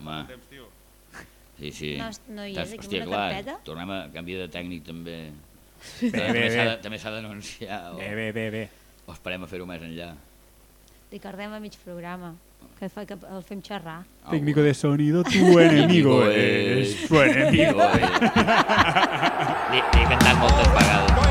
Home. Sí, sí. No, no hi és aquí Hòstia, una clar, carpeta? tornem a canviar de tècnic també. Bé, bé, bé. de- També s'ha d'anunciar o, Bé, bé, bé, bé. o esperem a fer-ho més enllà. Ricardem a mig programa, que fa que el fem xerrar. Técnico de sonido, tu enemigo es. es. Tu enemigo. L'he l'he cantat moltes vegades.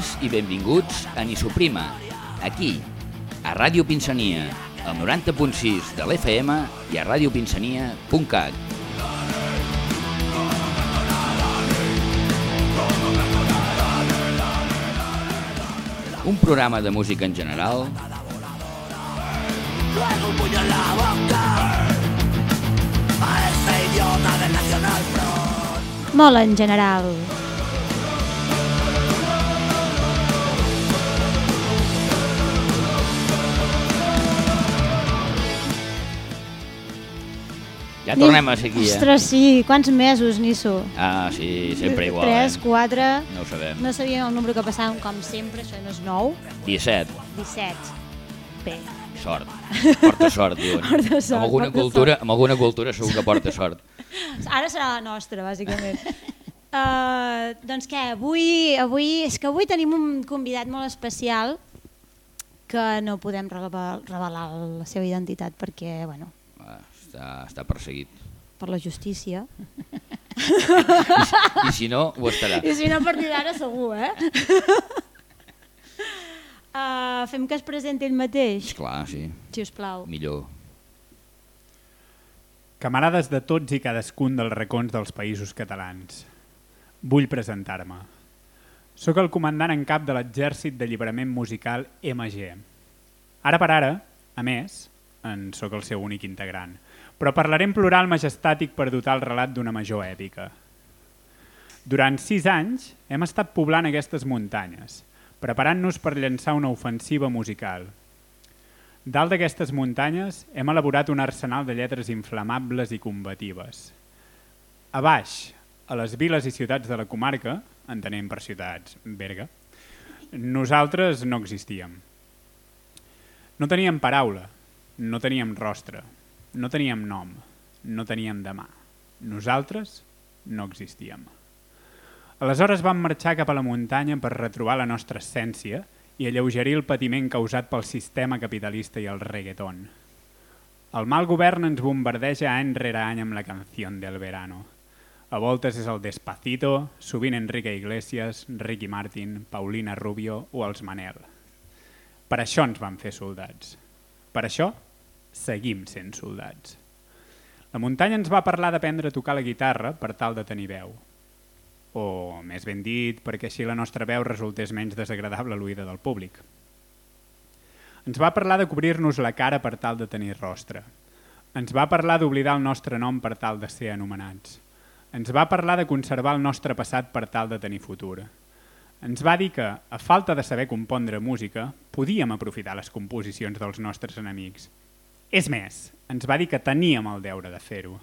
Benvingudes i benvinguts a Nisoprima, aquí, a Ràdio Pinsania, al 90.6 de l'FM i a radiopinsania.cat. Un programa de música en general, Molt en general. Ja tornem a ser aquí, eh? Ostres, sí, quants mesos, Nisso? Ah, sí, sempre igual, 3, eh? 4... No ho sabem. No sabíem el número que passàvem, com sempre, això no és nou. 17. 17. Bé, Sort. Porta sort, diuen. Porta sort, amb, alguna cultura, amb alguna cultura segur que porta sort. ara serà la nostra, bàsicament. Uh, doncs què, avui, avui, és que avui tenim un convidat molt especial que no podem revelar, revelar la seva identitat perquè, bueno, està, està perseguit. per la justícia. I si no, ho estarà. I si no, a partir d'ara segur, eh? Uh, fem que es presenti ell mateix, Clar, sí. si us plau. Millor. Camarades de tots i cadascun dels racons dels països catalans. Vull presentar-me. Soc el comandant en cap de l'exèrcit d'alliberament musical MG. Ara per ara, a més, en sóc el seu únic integrant, però parlaré en plural majestàtic per dotar el relat d'una major èpica. Durant sis anys hem estat poblant aquestes muntanyes, preparant-nos per llançar una ofensiva musical. Dalt d'aquestes muntanyes hem elaborat un arsenal de lletres inflamables i combatives. A baix, a les viles i ciutats de la comarca, entenem per ciutats Berga, nosaltres no existíem. No teníem paraula, no teníem rostre, no teníem nom, no teníem demà. Nosaltres no existíem. Aleshores vam marxar cap a la muntanya per retrobar la nostra essència i alleugerir el patiment causat pel sistema capitalista i el reggaeton. El mal govern ens bombardeja any rere any amb la canció del verano. A voltes és el Despacito, sovint Enrique Iglesias, Ricky Martin, Paulina Rubio o els Manel. Per això ens van fer soldats. Per això seguim sent soldats. La muntanya ens va parlar d'aprendre a tocar la guitarra per tal de tenir veu. O, més ben dit, perquè així la nostra veu resultés menys desagradable a l'oïda del públic. Ens va parlar de cobrir-nos la cara per tal de tenir rostre. Ens va parlar d'oblidar el nostre nom per tal de ser anomenats. Ens va parlar de conservar el nostre passat per tal de tenir futur. Ens va dir que, a falta de saber compondre música, podíem aprofitar les composicions dels nostres enemics. És més, ens va dir que teníem el deure de fer-ho.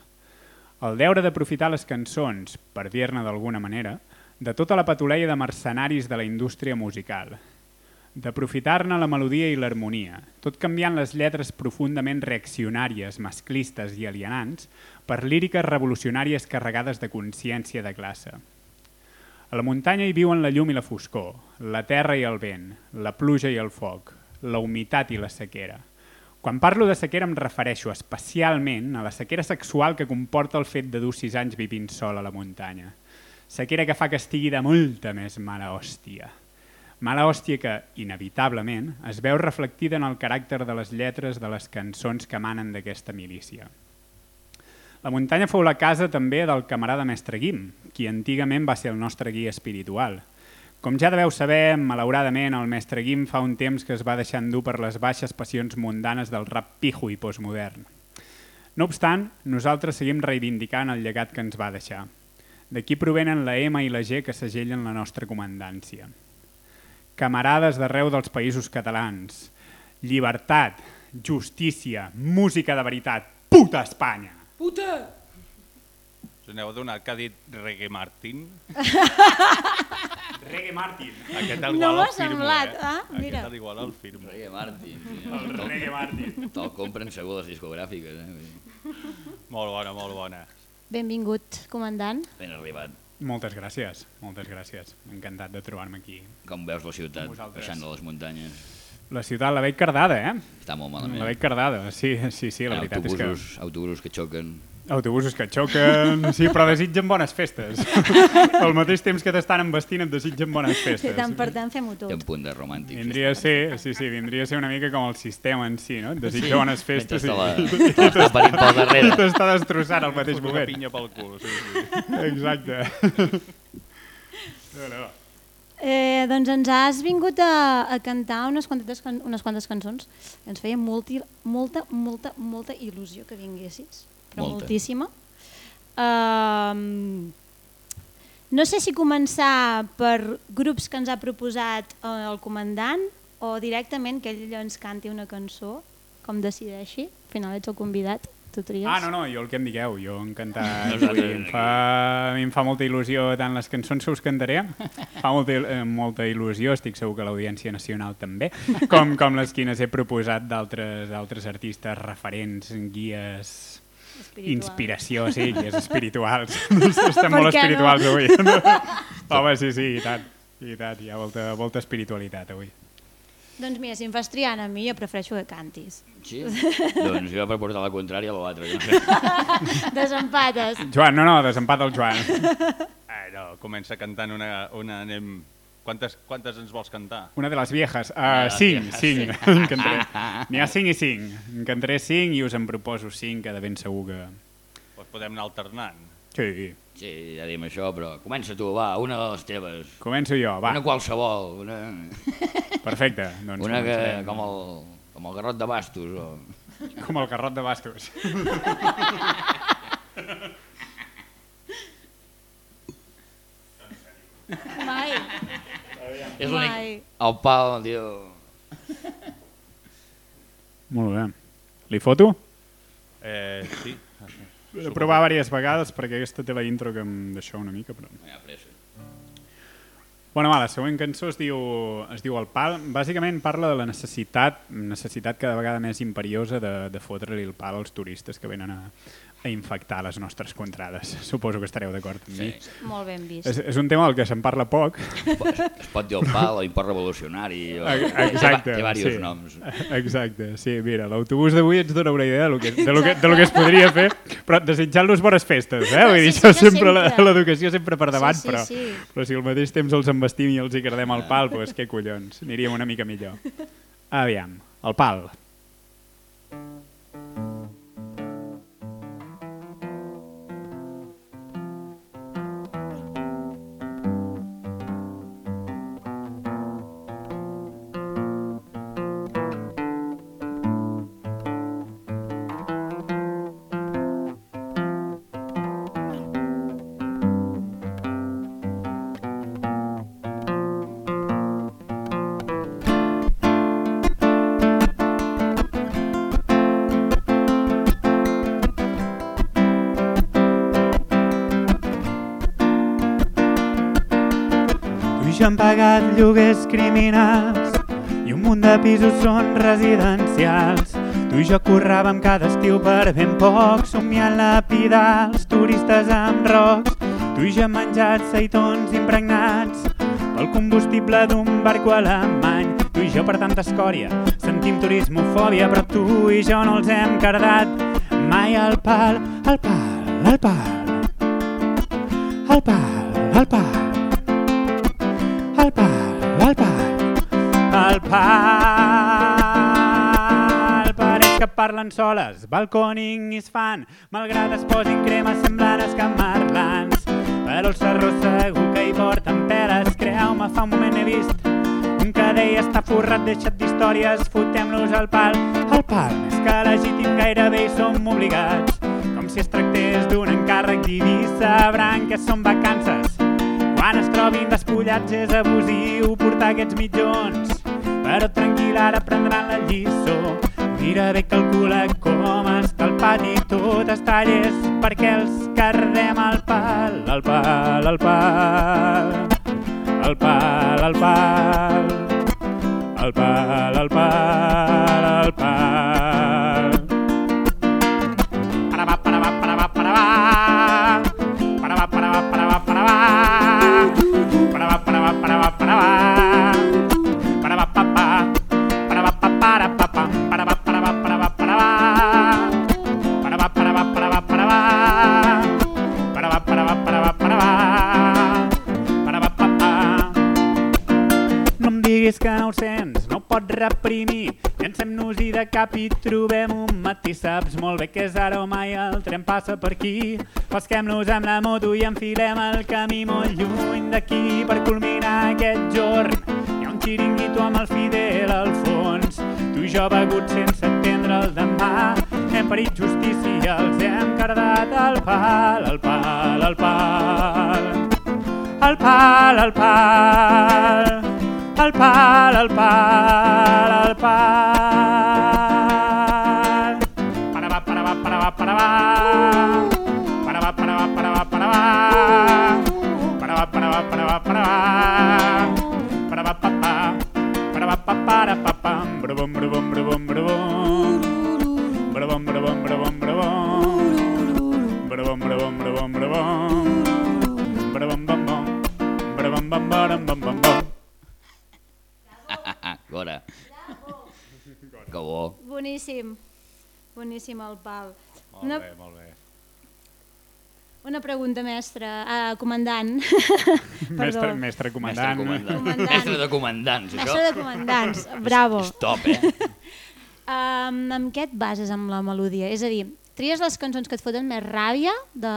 El deure d'aprofitar les cançons, per dir-ne d'alguna manera, de tota la patuleia de mercenaris de la indústria musical. D'aprofitar-ne la melodia i l'harmonia, tot canviant les lletres profundament reaccionàries, masclistes i alienants per líriques revolucionàries carregades de consciència de classe. A la muntanya hi viuen la llum i la foscor, la terra i el vent, la pluja i el foc, la humitat i la sequera. Quan parlo de sequera em refereixo especialment a la sequera sexual que comporta el fet de dur sis anys vivint sol a la muntanya. Sequera que fa que estigui de molta més mala hòstia. Mala hòstia que, inevitablement, es veu reflectida en el caràcter de les lletres de les cançons que emanen d'aquesta milícia. La muntanya fou la casa també del camarada mestre Guim, qui antigament va ser el nostre guia espiritual. Com ja deveu saber, malauradament, el mestre Guim fa un temps que es va deixar endur per les baixes passions mundanes del rap pijo i postmodern. No obstant, nosaltres seguim reivindicant el llegat que ens va deixar. D'aquí provenen la M i la G que segellen la nostra comandància. Camarades d'arreu dels països catalans, llibertat, justícia, música de veritat, puta Espanya! Puta! Us n'heu adonat que ha dit Reggae Martin? Reggae Martin. Aquest No al igual m'ha el firmo, semblat, eh? ah, mira. Aquest al igual el firmo. Reggae Martin. Sí, El Reggae Martin. Te'l compren segur les discogràfiques. Eh? Molt bona, molt bona. Benvingut, comandant. Ben arribat. Moltes gràcies, moltes gràcies. Encantat de trobar-me aquí. Com veus la ciutat Vosaltres. baixant de les muntanyes? La ciutat la veig cardada, eh? Està molt malament. La veig cardada, sí, sí, sí, la veritat és que... autobusos, autobusos que xoquen. Autobusos que xoquen, sí, però desitgen bones festes. Al mateix temps que t'estan embestint et desitgen bones festes. tant per tant fem-ho Té un tot. punt de romàntic. Vindria a ser, sí, sí, vindria a ser una mica com el sistema en si, no? Et desitja bones Mentre festes te la, i, i t'està destrossant al mateix Una moment. pinya pel cul, sí, sí. Exacte. No, no. Eh, doncs ens has vingut a, a cantar unes quantes, can- unes quantes cançons. Ens feia multi, molta, molta, molta il·lusió que vinguessis, però Molta. moltíssima. Um, no sé si començar per grups que ens ha proposat el comandant o directament que ell ens canti una cançó, com decideixi. Al final ets el convidat, tu tries. Ah, no, no, jo el que em digueu, jo encantat. Vull em fa, a mi em fa molta il·lusió tant les cançons que us cantaré, fa molta, eh, molta il·lusió, estic segur que l'Audiència Nacional també, com, com les quines he proposat d'altres d'altres artistes referents, guies, Espiritual. inspiració, sí, guies espirituals. Estem molt què no? espirituals avui. Home, sí, sí, i tant. I tant, hi ha molta, molta espiritualitat avui. Doncs mira, si em fas triar a mi, jo prefereixo que cantis. Sí? doncs jo per portar la contrària a l'altre. No sé. Desempates. Joan, no, no, desempat el Joan. Ah, no, comença cantant una... una anem... Quantes, quantes ens vols cantar? Una de les viejas. Uh, cinc, cinc. N'hi ha cinc i cinc. En cantaré cinc i us en proposo cinc, que de ben segur que... Pues podem anar alternant. Sí. Sí, ja diem això, però comença tu, va, una de les teves. Començo jo, va. Una qualsevol, una, Perfecte. Doncs una que, com el, com el garrot de bastos. O... Com el garrot de bastos. Mai. És l'únic... El pal, tio... Molt bé. Li foto? Eh, sí. He de provar diverses vegades perquè aquesta té la intro que em deixa una mica, però... Ha pressa. Bueno, va, la següent cançó es diu, es diu El pal. Bàsicament parla de la necessitat, necessitat cada vegada més imperiosa de, de fotre-li el pal als turistes que venen a, a infectar les nostres contrades. Suposo que estareu d'acord amb mi. Sí. Molt ben vist. És, és un tema del que se'n parla poc. Es, es pot dir el pal o import revolucionari. O... Exacte. Té, té diversos sí. noms. Exacte, sí, mira, l'autobús d'avui ens dona una idea de lo, que, de, lo que, de lo que es podria fer, però desitjant-los bones festes, eh? Vull dir, Sí, això sí, sempre, la- sempre. l'educació sempre per davant, Sí, sí, però, sí. però si al mateix temps els embestim i els hi cardem al pal, doncs què collons, aniríem una mica millor. Aviam, el pal. Pagat lloguers criminals i un munt de pisos són residencials. Tu i jo curràvem cada estiu per ben poc, somiant lapidar els turistes amb rocs. Tu i jo menjat seitons impregnats pel combustible d'un barco alemany. Tu i jo per tanta escòria sentim turismofòbia, però tu i jo no els hem cardat mai al pal, al pal, al pal. Al pal, al pal. Pal, al pal. Pareix que parlen soles, balcòning i es fan, malgrat es posin crema semblant escamarlans. Però el serró segur que hi porten peles, creu-me, fa un moment he vist un deia està forrat, deixat d'històries, fotem-los al pal. El pal, més que legítim, gairebé hi som obligats. Com si es tractés d'un encàrrec diví, sabran que són vacances. Quan es trobin despullats és abusiu portar aquests mitjons. Però tranquil, ara prendran la lliçó. Mira bé, calcula com està el pati, tot està llest perquè els cardem al pal, al pal, al pal. Al pal, al pal. Al pal, al pal, al pal. Que no ho sents, no ho pots reprimir. Llancem-nos-hi de cap i trobem un matí. Saps molt bé que és ara o mai el tren passa per aquí. Pesquem-nos amb la moto i enfilem el camí molt lluny d'aquí per culminar aquest jorn. Hi ha un xiringuito amb el Fidel al fons. Tu i jo begut sense entendre el demà. Hem parit justícia i els hem cardat al pal, al pal, al pal. Al pal, al pal. al pal, al pal, al pal. Para va, para va, para va, para va. Para va, para va, para va, para va. Para va, para va, para va, para va. Para va, pa pa. Para va, pa para pa pam. Brobom, brobom, brobom, brobom. Brobom, brobom, brobom, brobom. Brobom, brobom, brobom, brobom. Brobom, bom, bom. Brobom, bom, bom, bom, bom, bom. Gora. Que bo. Boníssim. Boníssim el pal. Molt Una, bé, molt bé. una pregunta, mestre. Ah, comandant. Mestre, Perdó. mestre Mestre comandant. comandant. Comandant. Mestre de comandants, això. Mestre de comandants. Bravo. És top, eh? Um, amb què et bases amb la melodia? És a dir, tries les cançons que et foten més ràbia de...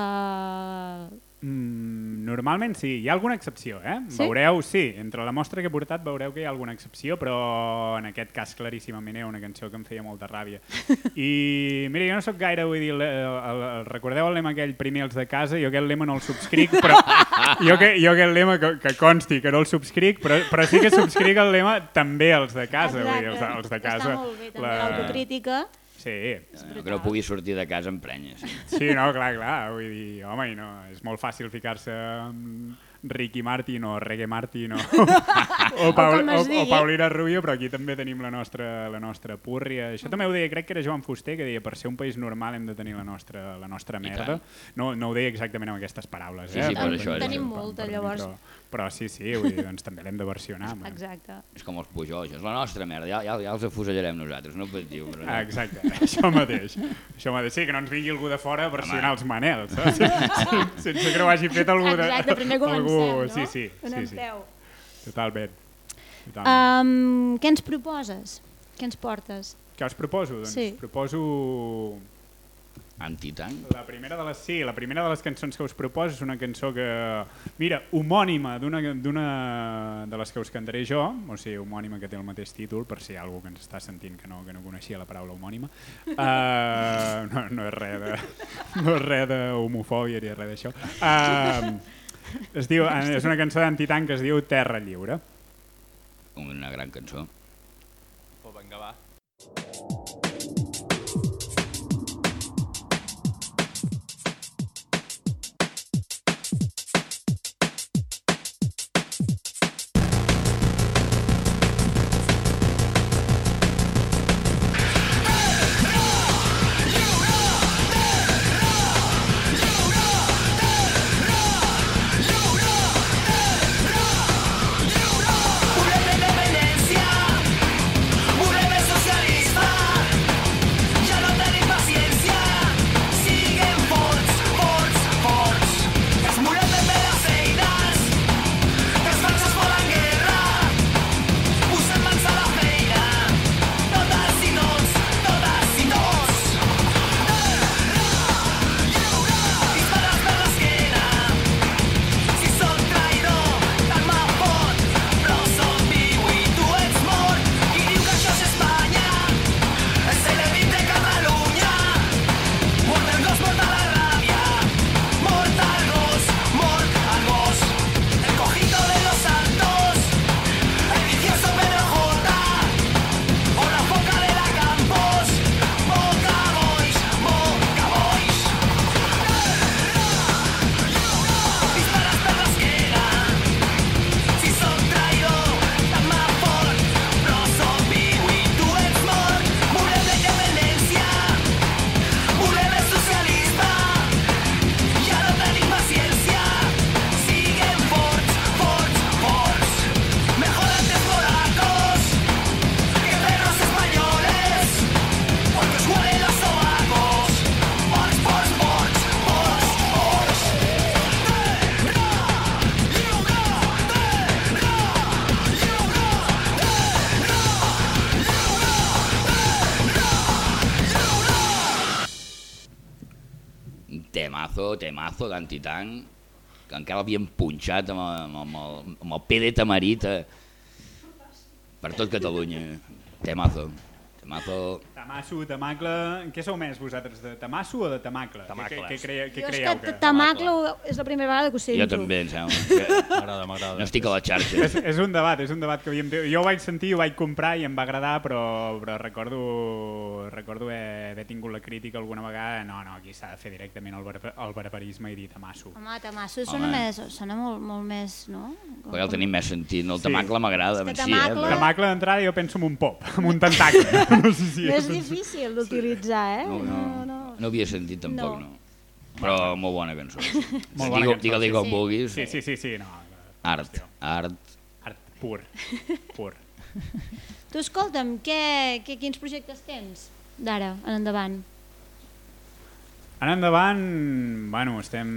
Mm, normalment sí, hi ha alguna excepció, eh? Sí? Veureu, sí, entre la mostra que he portat veureu que hi ha alguna excepció, però en aquest cas claríssimament ha una cançó que em feia molta ràbia. I mira, jo no sóc gaire, vull dir, el, el, el, recordeu el lema aquell primer els de casa? Jo aquest lema no el subscric, però jo, que, jo aquest lema que, que consti que no el subscric, però, però sí que subscric el lema també els de casa, vull dir, els, de- els de casa. Està molt bé, també l'autocrítica. Sí, No, que no pugui sortir de casa amb prenyes. Sí, no, clar, clar, vull dir, home, i no, és molt fàcil ficar-se amb Ricky Martin o Reggae Martin o, o, Paul, o, o. Paulina Rubio, però aquí també tenim la nostra, la nostra púrria. Això també ho deia, crec que era Joan Fuster, que deia per ser un país normal hem de tenir la nostra, la nostra merda. No, no ho deia exactament amb aquestes paraules. Sí, eh? sí, per això Tenim molta, per llavors. Però, però sí, sí, vull dir, doncs també l'hem de versionar. home. Exacte. És com els Pujol, això és la nostra merda, ja, ja, ja els afusellarem nosaltres, no patiu. Però Ah, exacte, això mateix. Això mateix. Sí, que no ens vingui algú de fora a versionar els manels. saps? Sense, sense que no ho hagi fet algú de... Exacte, primer comencem, algú... no? Sí, sí, sí, sí. Totalment. Totalment. Um, què ens proposes? Què ens portes? Què us proposo? Doncs sí. proposo... Antitanc? La primera de les, sí, la primera de les cançons que us proposo és una cançó que, mira, homònima d'una d'una de les que us cantaré jo, o sigui, homònima que té el mateix títol, per si hi ha algú que ens està sentint que no, que no coneixia la paraula homònima. Uh, no, no és res de, no és res d'homofòbia ni res d'això. Uh, es diu, és una cançó d'antitanc que es diu Terra Lliure. Una gran cançó. Oh, vinga, va. Tant i que encara l'havien punxat amb, el- amb, el, amb el PD tamarit eh, per tot Catalunya. Temazo, temazo. Tamasso, tamacle... Què sou més vosaltres, de tamasso o de tamacle? Tamacles. Què, què, creia, què Jo és creieu que que... Tamacle és la primera vegada que ho sento. Jo també, em sembla. Que M'agrada, m'agrada. no estic a la xarxa. És, és un debat, és un debat que havíem... Jo ho vaig sentir, ho vaig comprar i em va agradar, però, però recordo, recordo haver, haver tingut la crítica alguna vegada. No, no, aquí s'ha de fer directament el, barba, el barbarisme i dir tamasso. Home, Tamasso sona, Home. més, sona molt, molt més, no? Però ja el tenim més sentit. No? El Sí. tamacle m'agrada. Que tamacle- Eh? Tamacle d'entrada jo penso en un pop, en un tentacle. No sé si És difícil d'utilitzar, eh? No, no, no, no havia sentit tampoc, No. no. Però molt bona cançó. Molt bona Digue- cançó, Digue-li sí, com sí. vulguis. Sí, sí, sí, sí, no. Art, art. Art pur, pur. Tu escolta'm, què, què, quins projectes tens d'ara en endavant? Ara endavant, bueno, estem,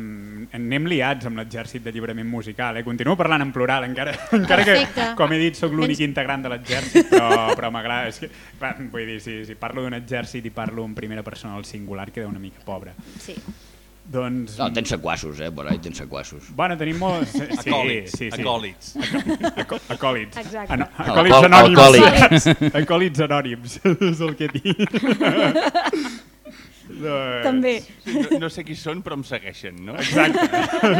anem liats amb l'exèrcit de llibrament musical, eh? Continuo parlant en plural, encara, encara que, com he dit, sóc l'únic integrant de l'exèrcit, però, però m'agrada. És que, clar, vull dir, si, si parlo d'un exèrcit i parlo en primera persona al singular, queda una mica pobre. Sí. Doncs... No, tens sequassos, eh? Ahí tens sequassos. Bueno, tenim molts... Sí, Acòlits, sí, sí. acòlits. Acòlits. Exacte. Ano- Acòlits anònims. Acòlits anònims, és el que dic. Doncs- També. No, no sé qui són, però em segueixen, no? Exacte,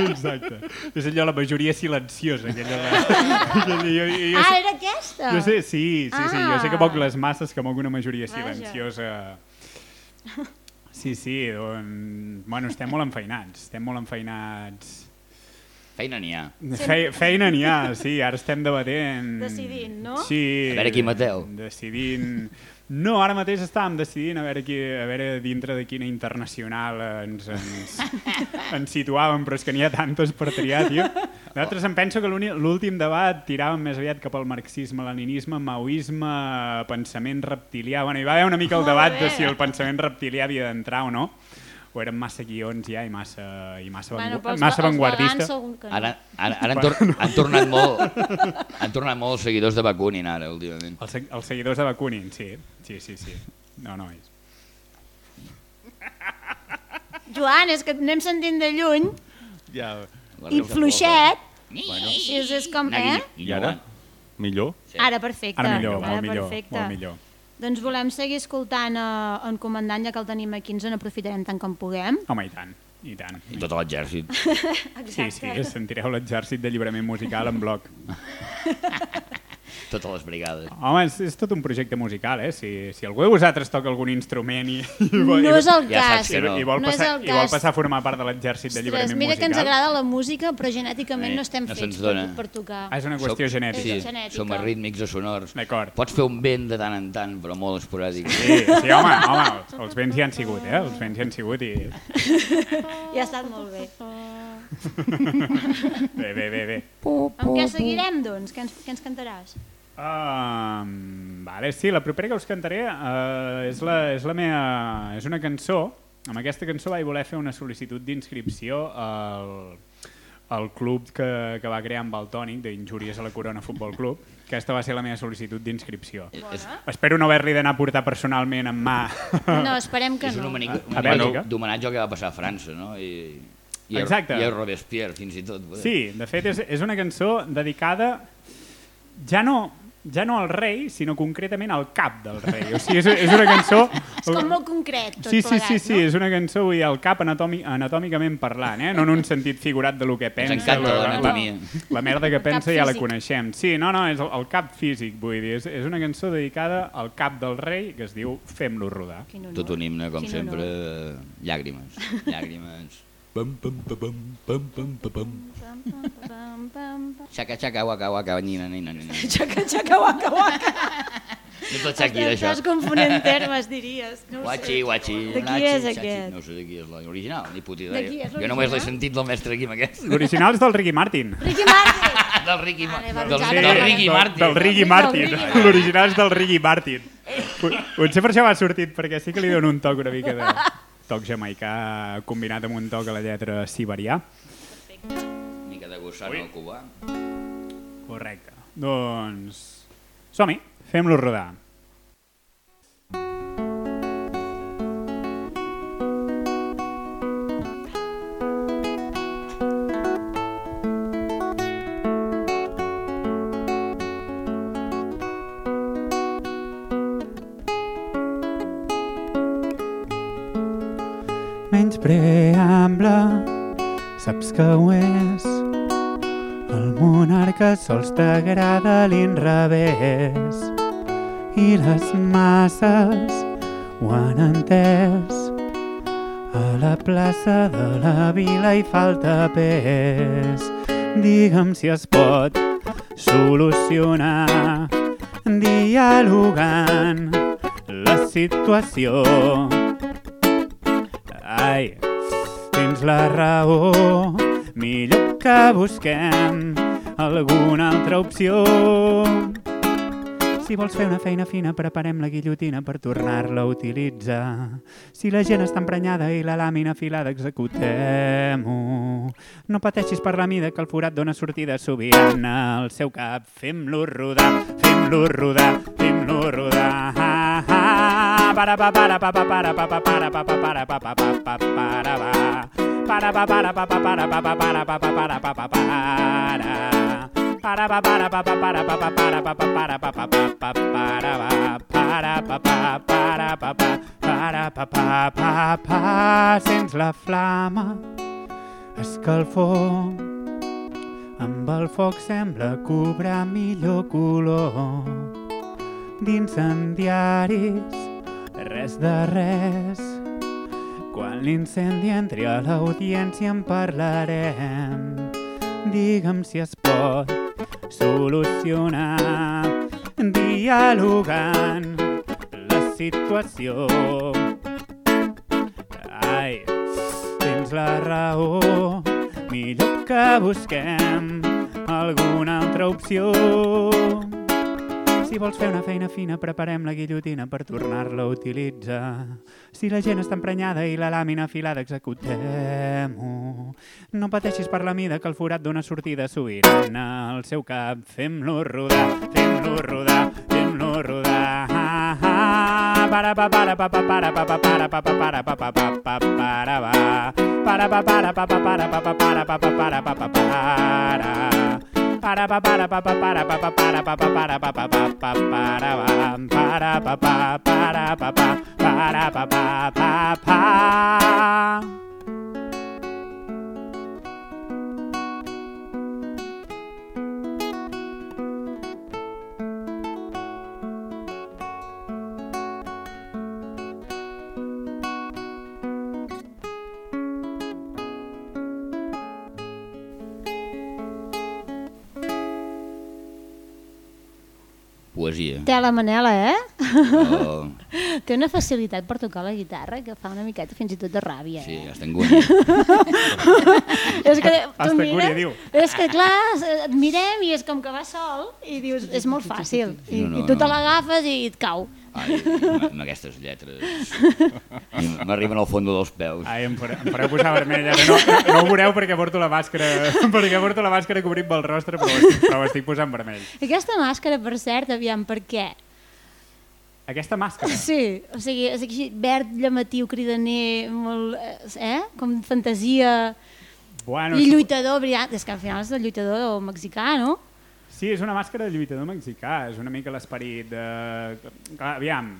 exacte. És allò la majoria silenciosa. Aquella, aquella, jo, jo, jo, Ah, era aquesta? jo sé, sí, sí, sí, jo sé que Ah. moc les masses que moc una majoria Vaja. silenciosa. Sí, sí, doncs, bueno, estem molt enfeinats, estem molt enfeinats. Feina n'hi ha. Fe, feina n'hi ha, sí, ara estem debatent... Decidint, no? Sí. A veure qui mateu. Decidint... No, ara mateix estàvem decidint a veure, qui, a veure dintre de quina internacional ens, ens, ens situàvem, però és que n'hi ha tantes per triar, tio. Nosaltres em penso que l'últim debat tiràvem més aviat cap al marxisme, leninisme, maoisme, pensament reptilià. Bueno, hi va haver una mica el debat de si el pensament reptilià havia d'entrar o no, o eren massa guions ja i massa, i massa, Bueno, vangu massa vanguardista. que. Ara, ara, ara han, tor han, tornat molt, han tornat molt els seguidors de Bakunin ara, últimament. Els, els seguidors de Bakunin, sí. Sí, sí, sí. No, no, és... Joan, és que anem sentint de lluny Ja. i fluixet. Bueno. Sí, és, és com, eh? I ara? Millor? Sí. Ara perfecte. Ara millor, Ara molt millor, perfecte. molt millor. Doncs volem seguir escoltant eh, en comandant, ja que el tenim aquí, ens n'aprofitarem tant com puguem. Home, i tant, i tant. I tot l'exèrcit. Sí, sí, sentireu l'exèrcit d'alliberament musical en bloc. Totes les brigades. Home, és, és tot un projecte musical, eh? Si, si algú de vosaltres toca algun instrument i, i, No i, és el Ja cas. i, que no. i, vol No és passar, el i vol cas. passar a formar part de l'exèrcit Ostres, d'alliberament mira musical. que ens agrada la música, però genèticament Eh, no estem no fets per, dona. per tocar. Ah, és una qüestió Som- genètica. Sí, És genètica. som rítmics o sonors. D'acord. Pots fer un vent de tant en tant, però molt esporàdic. Sí, sí, home, home, els vents hi han sigut, eh? Els vents hi han sigut i... Ja ha estat molt bé. Bé, bé, bé, bé. Amb què seguirem, doncs? Què ens, què ens cantaràs? Um, vale, sí, la propera que us cantaré uh, és, la, és la meva... És una cançó. Amb aquesta cançó vaig voler fer una sol·licitud d'inscripció al, al club que, que va crear amb el Tònic, d'Injúries a la Corona Futbol Club. Aquesta va ser la meva sol·licitud d'inscripció. És, Espero no haver-li d'anar a portar personalment en mà. No, esperem que és un no. homenic, Bèlgica. d'homenatge al que va passar a França, no? I, i Exacte. I a Robespierre, fins i tot. Sí, de fet és, és una cançó dedicada ja no, ja no al rei, sinó concretament al cap del rei. O sigui, és, és una cançó... És com molt concret, tot Sí, sí, plegat, sí, sí, no? és una cançó, vull dir, el cap anatòmic, anatòmicament parlant, eh? no en un sentit figurat de lo que pensa. encanta la, l'anatomia. la, la merda que El pensa ja la coneixem. Sí, no, no, és el, el cap físic, vull dir, és, és una cançó dedicada al cap del rei que es diu Fem-lo rodar. Tot un himne, com Quin sempre, honor. llàgrimes. Llàgrimes. Pam, pam, pam, pam, pam, pam, pam, pam. Pam, pam, pam, pam, pam. Xaca, xaca, waka, waka, nina, nina, nina. Xaca, xaca, waka, waka. No tot Shakira, això. Estàs confonent termes, diries. No ho Guachi, sé. guachi. De qui nachi, és xachi. aquest? No sé de qui és l'original, ni puta De idea. qui és Jo només l'he sentit del mestre Guim aquest. L'original és del Ricky Martin. Ricky Martin! del Ricky, Ma Vale, va, del, del, veurem. Ricky del, Martin. Del Ricky Del Martin. Ricky Martin. L'original és del Ricky Martin. Pot- Potser per això m'ha sortit, perquè sí que li dono un toc una mica de toc jamaicà combinat amb un toc a la lletra siberià. Mica de gusano al cubà. Correcte. Doncs som-hi, fem-lo rodar. Preamble, saps que ho és. El monarca sols t'agrada l'inrevés i les masses ho han entès. A la plaça de la vila hi falta pes. Digue'm si es pot solucionar dialogant la situació. Ai, tens la raó, millor que busquem alguna altra opció. Si vols fer una feina fina, preparem la guillotina per tornar-la a utilitzar. Si la gent està emprenyada i la làmina afilada, executem-ho. No pateixis per la mida que el forat dona sortida sobirana al seu cap. Fem-lo rodar, fem-lo rodar, fem-lo rodar. Para pa para pa pa para pa pa para pa pa para pa pa pa pa para pa. Para pa para pa pa para pa pa para pa pa para pa pa para. Para pa para pa pa para pa pa para pa pa para pa pa pa pa para pa para pa pa para pa pa para pa pa pa pa sents la flama escalfor amb el foc sembla cobrar millor color d'incendiaris res de res quan l'incendi entri a l'audiència en parlarem digue'm si es pot solucionar dialogant la situació. Ai, tens la raó, millor que busquem alguna altra opció. Si vols fer una feina fina, preparem la guillotina per tornar-la a utilitzar. Si la gent està emprenyada i la làmina afilada, executem-ho. No pateixis per la mida que el forat dona sortida sobirana al seu cap. Fem-lo rodar, fem-lo rodar, fem-lo rodar. Ah, ah. Para pa para pa pa para pa pa para pa pa para pa pa pa pa para va. Para pa para pa pa para pa pa para pa pa para pa pa. Para para pa para pa para pa para pa para pa para pa pa para pa para pa para pa para pa para pa para pa para pa Té la Manela, eh? Oh, Té una facilitat per tocar la guitarra que fa una miqueta fins i tot de ràbia, sí, eh? està engonyit. És que tu Hasta mires- diu. És que clar, et mirem i és com que va sol i dius, és molt fàcil. I, No, no, i tu te l'agafes i et cau. Ai, amb, amb aquestes lletres. I M'arriben al fons dels peus. Ai, em fareu, em fareu posar vermell. Ara no, no ho veureu perquè porto la màscara, perquè porto la màscara cobrint-me el rostre, però ho estic, però ho estic posant vermell. Aquesta màscara, per cert, aviam, per què? Aquesta màscara. Sí, o sigui, és així, verd, llamatiu, cridaner, molt, eh? com fantasia, Bueno, i lluitador brillant. És que al final és el lluitador mexicà, no? Sí, és una màscara de lluitador mexicà, és una mica l'esperit de... Clar, aviam,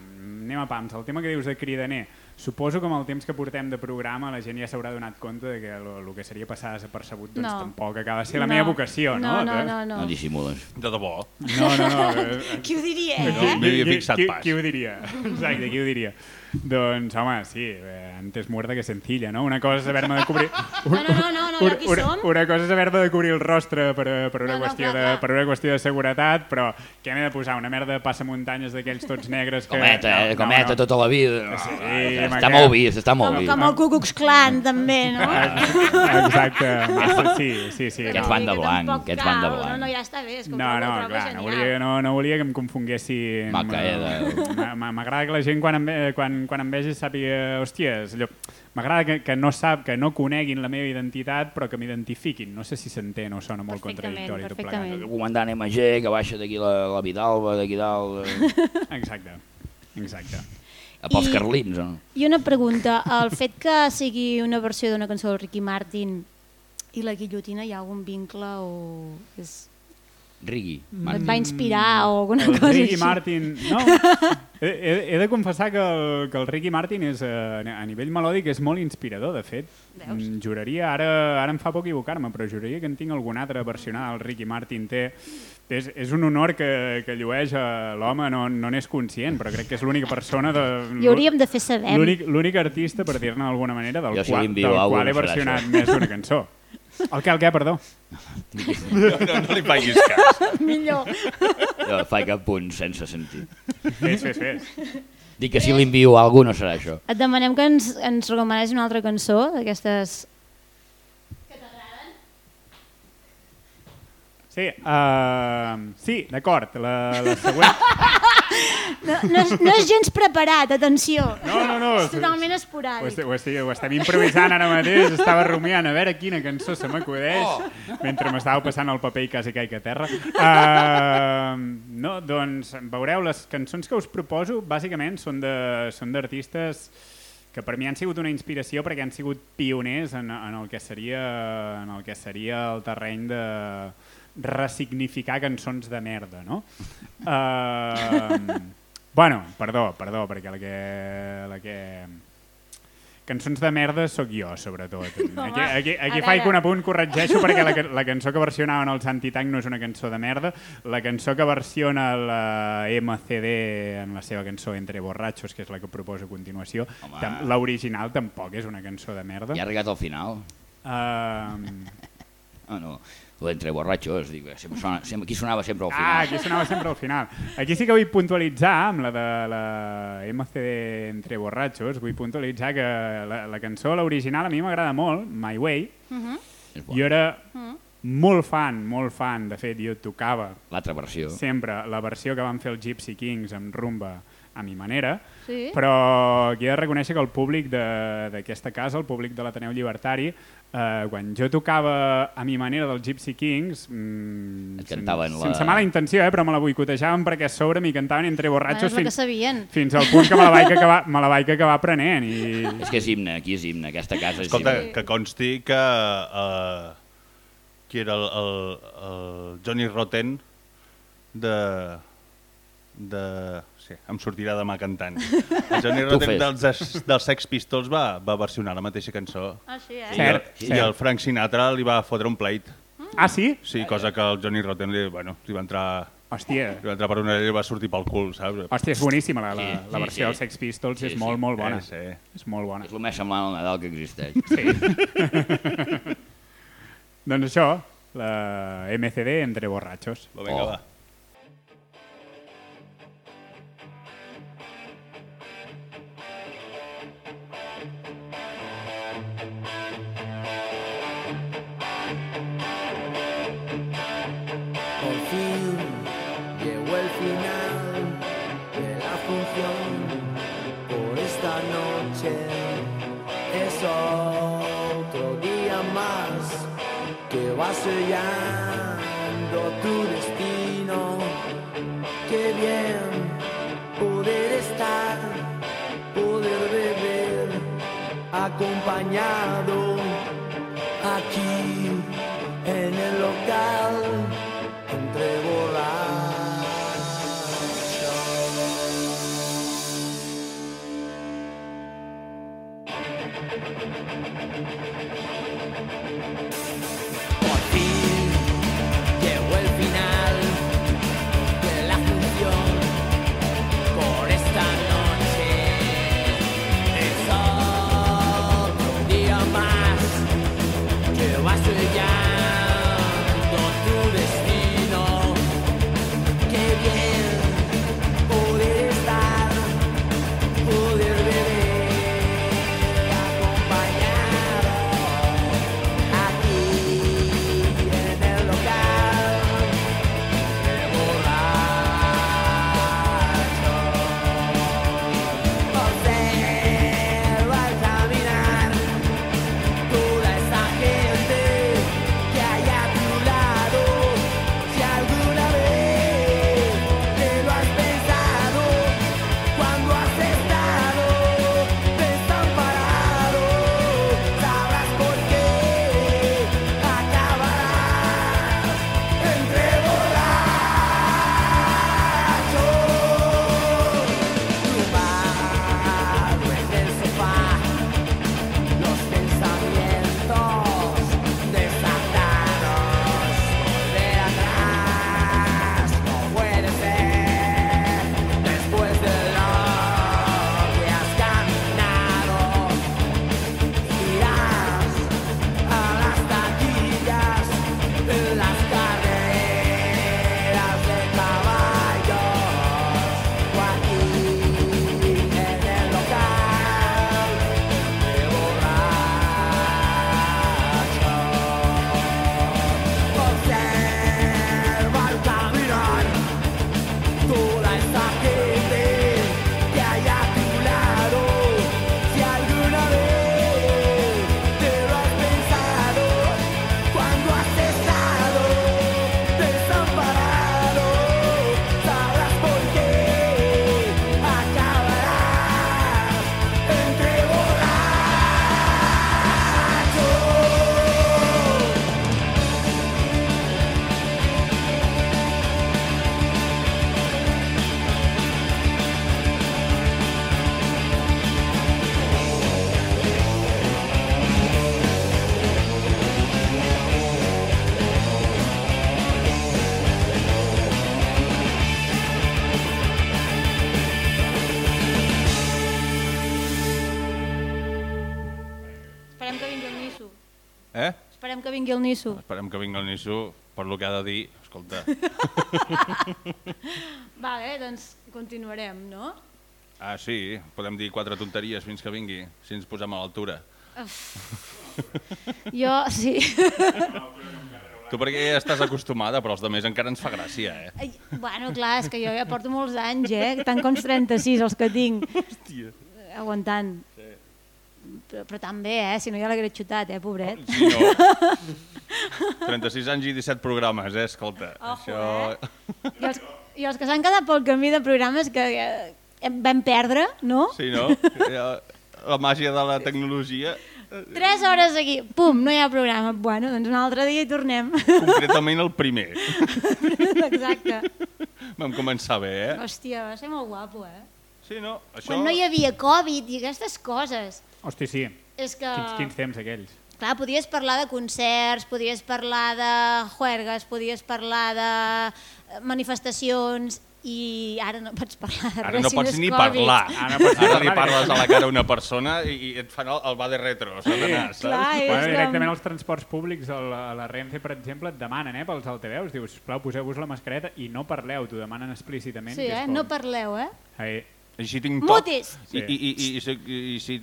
anem a pams, el tema que dius de cridaner, suposo que amb el temps que portem de programa la gent ja s'haurà donat compte de que el que seria passar desapercebut doncs No. tampoc acaba de ser la No. meva vocació, no? No, no, Que- no. no. No dissimules. De debò. No, no, no. eh, Qui ho diria, Qui- eh? M'hi havia qui- fixat qui, pas. Qui ho diria? Exacte, qui ho diria? Doncs, home, sí, eh, antes muerta que sencilla, no? Una cosa és haver-me de cobrir... No, no, no, no, no, una, aquí una, som. una cosa és haver-me de cobrir el rostre per, eh, per, una No, no, qüestió clar, de, clar. per una qüestió de seguretat, però què m'he de posar? Una merda de passamuntanyes d'aquells tots negres que... Cometa, eh? Cometa tota la vida. Sí, està m'ha molt vist, està molt No, vist. Com el Ku Klux Klan, també, no? Exacte, massa, sí, sí, sí. Aquests no. van de Que blanc, aquests van de blanc. No, no, ja està bé. És que No, no, clar, no volia, no, no volia que em confonguessin... M'agrada que la gent quan em, quan, em vegi sàpiga, hòstia, allò... M'agrada que, que no sap, que no coneguin la meva identitat, però que m'identifiquin. No sé si s'entén o sona molt Perfectament, contradictori tot perfectament. El comandant MG, que baixa d'aquí la, la Vidalba, d'aquí dalt, eh, plegat. Exacte, exacte. a pels I- carlins, o no? I una pregunta, el fet que sigui una versió d'una cançó del Ricky Martin i la guillotina, hi ha algun vincle o és... Riggy. Et va inspirar o alguna El cosa Ricky així. Martin... No, he, he, he de confessar que el, que el Ricky Martin és, eh, a nivell melòdic és molt inspirador, de fet. Veus? Mm, Juraria, ara, ara em fa por equivocar-me, però juraria que en tinc algun altre versionat. El Ricky Martin té... És, és un honor que, que llueix a l'home, no no n'és conscient, però crec que és l'única persona... De, I hauríem de fer saber. L'únic l'únic artista, per dir-ne d'alguna manera, del, Jo qual, del alguna qual he versionat això. més d'una cançó. El què, el què, perdó? No, no, no li facis cas. Millor. Jo faig cap punt sense sentit. Fes, fes, fes. Dic que si li envio a algú no serà això. Et demanem que ens, ens recomanis una altra cançó d'aquestes... Sí, uh, sí d'acord. La, la següent... No, no, és, no és gens preparat, atenció. No, no, no. És totalment Ho, esporàdic. est ho, estic, ho estem improvisant ara mateix, estava rumiant a veure quina cançó se m'acudeix Oh. mentre m'estava passant el paper i quasi caic a terra. Uh, no, doncs veureu, les cançons que us proposo bàsicament són d'artistes que per mi han sigut una inspiració perquè han sigut pioners en, en, el, que seria, en el que seria el terreny de ressignificar cançons de merda, no? Uh, bueno, perdó, perdó, perquè la que, la que... Cançons de merda sóc jo, sobretot. Aquí, aquí, aquí a faig un apunt, corregeixo, perquè la, la cançó que versionaven els Antitank no és una cançó de merda. La cançó que versiona la MCD en la seva cançó Entre borratxos, que és la que proposo a continuació, Home. tam- l'original tampoc és una cançó de merda. Ja ha arribat al final. Uh, Ah, no. Lo d'entre borratxos, dic, sempre sona, sempre, aquí sonava sempre al Ah, final. aquí sonava sempre al final. Aquí sí que vull puntualitzar, amb la de la MCD Entre Borratxos, vull puntualitzar que la, la cançó, l'original, a mi m'agrada molt, My Way. És bo. Jo era molt fan, molt fan, de fet, jo tocava L'altra versió. sempre la versió que van fer els Gypsy Kings amb rumba a mi manera, Sí? però aquí he de reconèixer que el públic de- d'aquesta casa, el públic de l'Ateneu Llibertari, eh, quan jo tocava a mi manera dels Gypsy Kings, mm, Et cantaven sen- la- sense mala intenció, eh, però me la boicotejaven perquè a sobre m'hi cantaven entre Bueno, borratxos que fins, sabien. fins al punt que me la vaig acabar, me la vaig acabar aprenent. I... És que és himne, aquí és himne, aquesta casa és Escolta, himne. que consti que uh, qui era el, el, el Johnny Rotten de... de sí, em sortirà demà cantant. El Johnny Rotten dels, dels Sex Pistols va, va versionar la mateixa cançó. Ah, sí, eh? I, Cert, el, cert. I el Frank Sinatra li va fotre un plate. Ah, sí? Sí, cosa que el Johnny Rotten li, bueno, li, va entrar, Hòstia, li va entrar per una i va sortir pel cul, saps? hòstia, és boníssima la, la, Sí, la sí, versió sí. dels Sex Pistols, Sí, és sí. molt, molt bona. Eh, sí. És molt bona. És el més semblant al Nadal que existeix. Sí. doncs això, la MCD entre borratxos. Va, vinga, Oh. va. Sellando tu destino. Qué bien poder estar, poder beber acompañado Esperem que vingui el Nisso. Esperem que vingui el Nisso per lo que ha de dir. Escolta, Vale, doncs continuarem, no? ah, sí, podem dir quatre tonteries fins que vingui, si ens posem a l'altura. Jo, sí. Tu perquè ja estàs acostumada, però els altres encara ens fa gràcia, eh? Ai, bueno, clar, és que jo ja porto molts anys, eh? Tant com els 36, els que tinc. Hòstia. Aguantant. Però, però també, eh? Si no ja l'hagués xutat, eh, pobret. Sí, no? 36 anys i 17 programes, eh? Escolta, Ojo, això... I els, i els que s'han quedat pel camí de programes que eh, vam perdre, no? Sí, no? La màgia de la tecnologia, Tres hores aquí, pum, no hi ha programa. Bueno, doncs un altre dia hi tornem. concretament el primer. Exacte. Vam començar bé, eh? Hòstia, va ser molt guapo, eh? Sí, no? Això... Quan no hi havia Covid i aquestes coses. Hosti, sí. És que... Quins, quins temps aquells. Clar, podies parlar de concerts, podies parlar de juergues, podies parlar de eh, manifestacions i ara no pots parlar de Ara res no si pots ni Covid. parlar. Ara no pots ni Ara li parles a la cara a una persona i, i et fan el, el va de retro, satanàs, Clar, saps? és Bueno, com- directament als transports públics, a la, a la Renfe, per exemple, et demanen, eh, pels altaveus, dius, sisplau, poseu-vos la mascareta i no parleu, t'ho demanen explícitament. Sí, eh? com- No parleu, eh? Ai, I si tinc toc... Mutis! I, i, i, i, i, si, i si,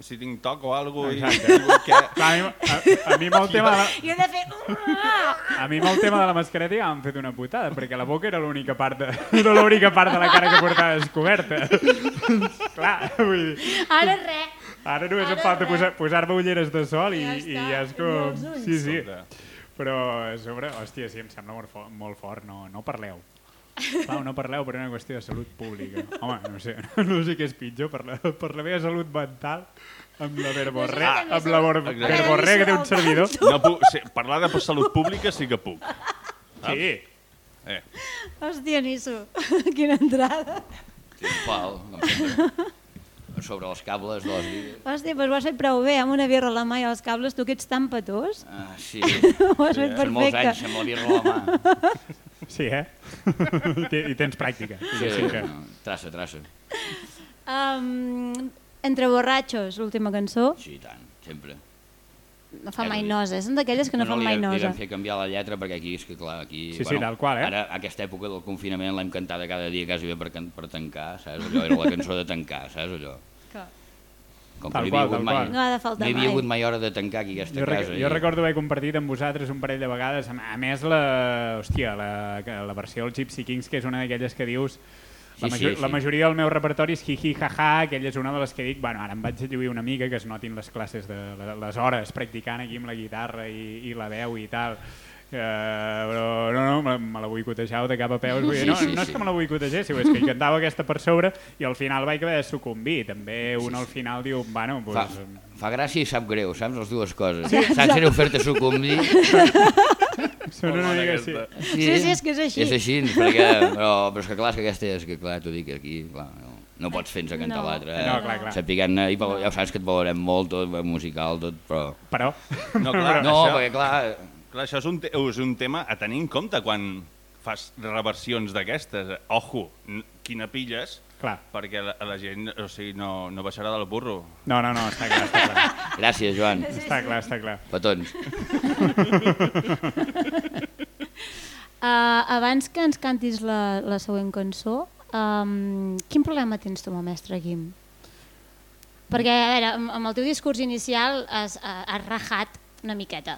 si tinc toc o alguna cosa... Exacte. I, que... A, a, a mi amb el tema de la, I he de fer... a mi amb el tema de la mascareta ja m'han fet una putada, perquè la boca era l'única part de, era l'única part de la cara que portava descoberta. Clar, vull dir, Ara res. ara només Ara em falta res. posar, posar-me ulleres de sol i, Ja i ja és com... Sí, sí. Però a sobre, hòstia, sí, em sembla molt fort, molt fort no, no parleu. Clar, no parleu per una qüestió de salut pública. Home, no sé, no sé què és pitjor, per la, per la meva salut mental, amb la verborrer, Ah, amb la verborrer que té un servidor. No puc, sí, parlar de salut pública sí que puc. Sí, Eh. Hòstia, Nisso, quina entrada. Com sempre. Sobre els cables de les vies. Hòstia, doncs ho has fet prou bé, amb una birra a la mà i els cables, tu que ets tan petós. Ah, sí, Ho has fet són molts perfecte. anys amb la birra a la mà. Sí, eh? I te- I tens pràctica. Sí, Sí, que... no, traça, traça. Um, entre borratxos, l'última cançó, Sí, i tant, sempre. no fa mai nosa, són d'aquelles que no, fan li, mai li nosa. vam fer canviar la lletra perquè aquí, és que clar, aquí... Sí, sí, tal qual, eh? Ara, aquesta època del confinament l'hem cantada cada dia quasi bé per, can- per tancar, saps? Allò era la cançó de tancar, saps? Allò. Que- Com Tal que no hi qual, havia hagut tal mai. No ha no hi havia mai. hagut mai hora de tancar aquí aquesta Jo, casa. jo i- recordo haver compartit amb vosaltres un parell de vegades, a més la, hòstia, la, la versió del Gypsy Kings, que és una d'aquelles que dius la, Sí, major, sí, la sí. majoria del meu repertori és hi-hi, ha-ha, aquella és una de les que dic, bueno, ara em vaig lluir una mica, que es notin les classes, de la- les hores practicant aquí amb la guitarra i, i la veu i tal. Uh, però no, no, me, me la boicotejau de cap a peus. Vull dir, Sí, no, sí, no és sí. que me la boicotegéssiu, és que hi cantava aquesta per sobre i al final vaig haver de sucumbir. També un al final diu, bueno, Fa, pues, fa gràcia i sap greu, saps? Les dues coses. Saps greu fer-te sucumbir? són una mica així. Sí, sí, és que és així. És així, perquè, però, però és que clar, és que aquesta és que clar, t'ho dic aquí, clar, no, no pots fer-nos a cantar No. l'altra. Eh? No, clar, clar. Sapiguem, i ja ho saps que et valorem molt, tot, musical, tot, però... Però, No, clar, No, això, perquè clar, clar, això és un, és un tema a tenir en compte quan fas reversions d'aquestes. Ojo, quina pilles, clar, perquè la, la gent o sigui, no, no baixarà del burro. no, no, no, està clar, està clar. gràcies, Joan, Està clar, està clar. petons. Uh, abans que ens cantis la, la següent cançó, um, quin problema tens tu amb el mestre Guim? Perquè, a veure, amb, el teu discurs inicial has, ha- has rajat una miqueta.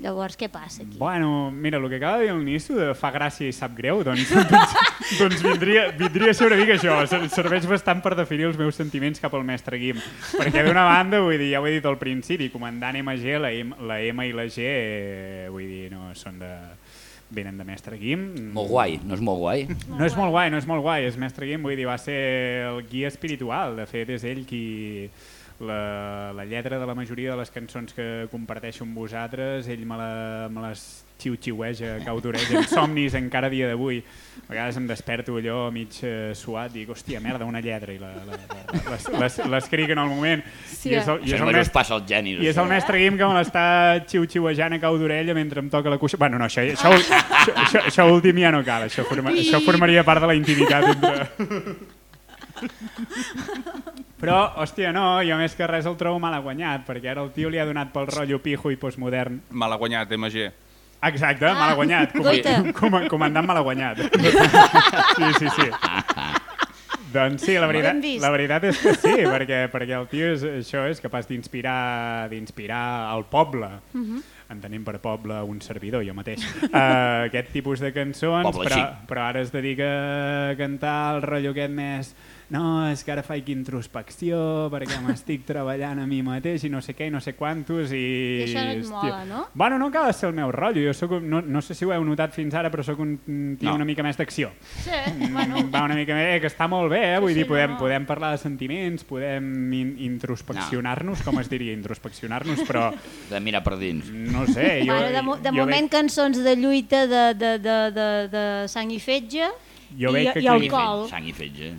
Llavors, què passa aquí? Bueno, mira, el que acaba de dir el Nisso de fa gràcia i sap greu, doncs, doncs, doncs vindria, vindria a ser una mica això. Ser- Serveix bastant per definir els meus sentiments cap al mestre Guim. Perquè d'una banda, vull dir, ja ho he dit al principi, comandant MG, la M, la M i la G, eh, vull dir, no són de venen de mestre Guim. Molt guai, no és molt guai? No és molt guai, no és molt guai. És mestre Guim, vull dir, va ser el guia espiritual. De fet, és ell qui... La, la lletra de la majoria de les cançons que comparteixo amb vosaltres, ell me, la, me les xiu-xiueja, cau d'orella, en somnis encara dia d'avui. A vegades em desperto allò mig eh, suat, dic, hòstia, merda, una lletra, i la- la- la- les- les- l'escric en el moment. Sí, I és el, i és el mestre, passa genis. i és el mestre Guim que me l'està xiu-xiuejant a cau d'orella mentre em toca la cuixa. Bueno, no, això, això, això, això, això últim ja no cal, això, forma, això formaria part de la intimitat entre... Però, hòstia, no, jo més que res el trobo mal guanyat, perquè ara el tio li ha donat pel rotllo pijo i postmodern. Mal guanyat, MG. Exacte, ah, mal guanyat. guaita. com, comandant mal guanyat. Sí, sí, sí. Doncs sí, la veritat, la veritat és que sí, perquè, perquè el tio és, això és capaç d'inspirar d'inspirar el poble. Uh Mhm. -huh. Entenem per poble un servidor, jo mateix. Uh, aquest tipus de cançons, Poble però, però ara es dedica a cantar el rotllo aquest més no, és que ara faig introspecció perquè m'estic treballant a mi mateix i no sé què i no sé quantos i... I això no et mola, no? Bueno, no acaba de ser el meu rotllo. Jo soc, un- no, no sé si ho heu notat fins ara, però sóc un tio No. una mica més d'acció. Sí, bueno. Va una mica més, eh, que està molt bé, eh? vull Sí, dir, podem, no. podem parlar de sentiments, podem in introspeccionar-nos, com es diria, introspeccionar-nos, però De mirar per dins. no sé, jo, Bueno, de, mo- de jo moment veig, cançons de lluita de, de, de, de, de sang i fetge Jo i, veig que i alcohol. Sang i fetge.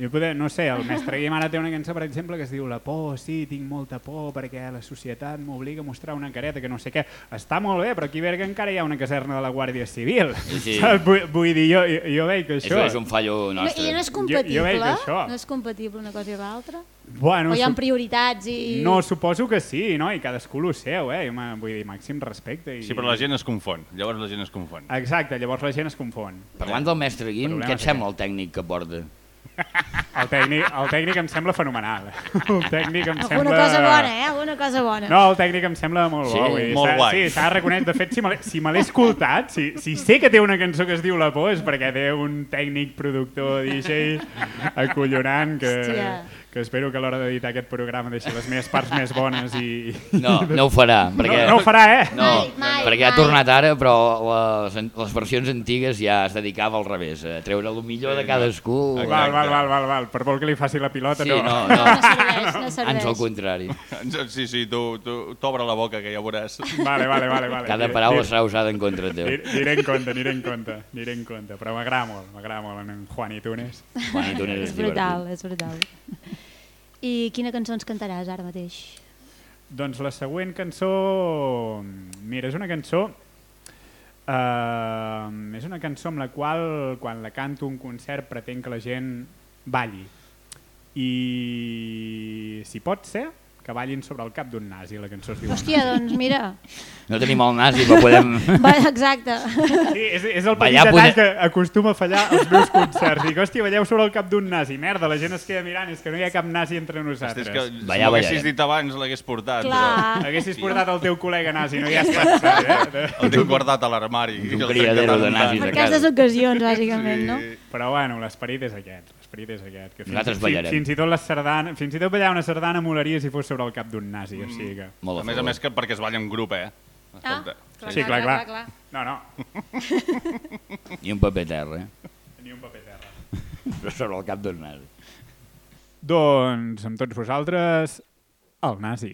jo poder, no sé, el mestre Guim ara té una cançó, per exemple, que es diu La por, sí, tinc molta por perquè la societat m'obliga a mostrar una careta que no sé què. Està molt bé, però aquí a Berga encara hi ha una caserna de la Guàrdia Civil. Sí. Vull, vull dir, jo, jo, jo veig que Això això... és un fallo I nostre. no és Jo- compatible? jo veig això. No és compatible una cosa i l'altra? Bueno, o hi ha prioritats i... No, suposo que sí, no? I cadascú el seu, eh? Jo Vull dir, màxim respecte. I... Sí, però la gent es confon. Llavors la gent es confon. Exacte, llavors la gent es confon. Parlant del mestre Guim, Problema què et és sembla el tècnic que porta? El tècnic, el tècnic em sembla fenomenal. El tècnic em Alguna sembla... cosa bona, eh? Alguna cosa bona. No, el tècnic em sembla molt Sí, bo. vull dir, molt guai. Sí, s'ha de reconèixer. De fet, si me l'he si escoltat, si, si sé que té una cançó que es diu La por, és perquè té un tècnic, productor, DJ acollonant que, Hòstia. Que espero que a l'hora d'editar aquest programa deixi les meves parts més bones i... No, no ho farà. Perquè... no, no ho farà, eh? No, Mai, mai, perquè ha mai. tornat ara, però les, les versions antigues ja es dedicava al revés, a treure el millor de cadascú. Val, val, val, val, val. Per vol que li faci la pilota, Sí, no. no, No, no. no serveix, no serveix. Ans al contrari. Sí, sí, tu, tu t'obre la boca, que ja veuràs. Vale, vale, vale. vale. Cada paraula serà usada en contra teu. dir- Diré en compte, aniré en compte, aniré en compte. Però m'agrada molt, m'agrada molt en Juan i Tunes. Quan hi tornes És brutal, és brutal. I quina cançó ens cantaràs ara mateix? Doncs la següent cançó... Mira, és una cançó... Uh, és una cançó amb la qual, quan la canto un concert, pretenc que la gent balli. I si pot ser, que ballin sobre el cap d'un nazi. La cançó es diu... Hòstia, doncs mira, No tenim el nazi, però podem... va, exacte. Sí, és, és el petit Ballar detall poder- que acostuma a fallar als meus concerts. Dic, hòstia, balleu sobre el cap d'un nazi. Merda, la gent es queda mirant, és que no hi ha cap nazi entre nosaltres. És que si Ballar, haguessis ballarem. dit abans l'hagués portat. Clar. Haguessis portat el teu col·lega nazi, no hi has pensat, eh? Però el tinc guardat a l'armari. Un i el criadero de nazis. Per a aquestes ocasions, bàsicament, no? Però bueno, l'esperit és aquest. L'esperit és aquest. Que fins, Nosaltres fins, ballarem. fins, i tot la sardana, fins i tot ballar una sardana molaria si fos sobre el cap d'un nazi. O sigui que... Molt A més a més que perquè es balla en grup, eh? Ah, Escolta. clar, Sí, clar, clar. clar. No, no, I un paper terra, eh? ni un paper terra. Però sobre el cap d'un nazi. Doncs, amb tots vosaltres, el nazi.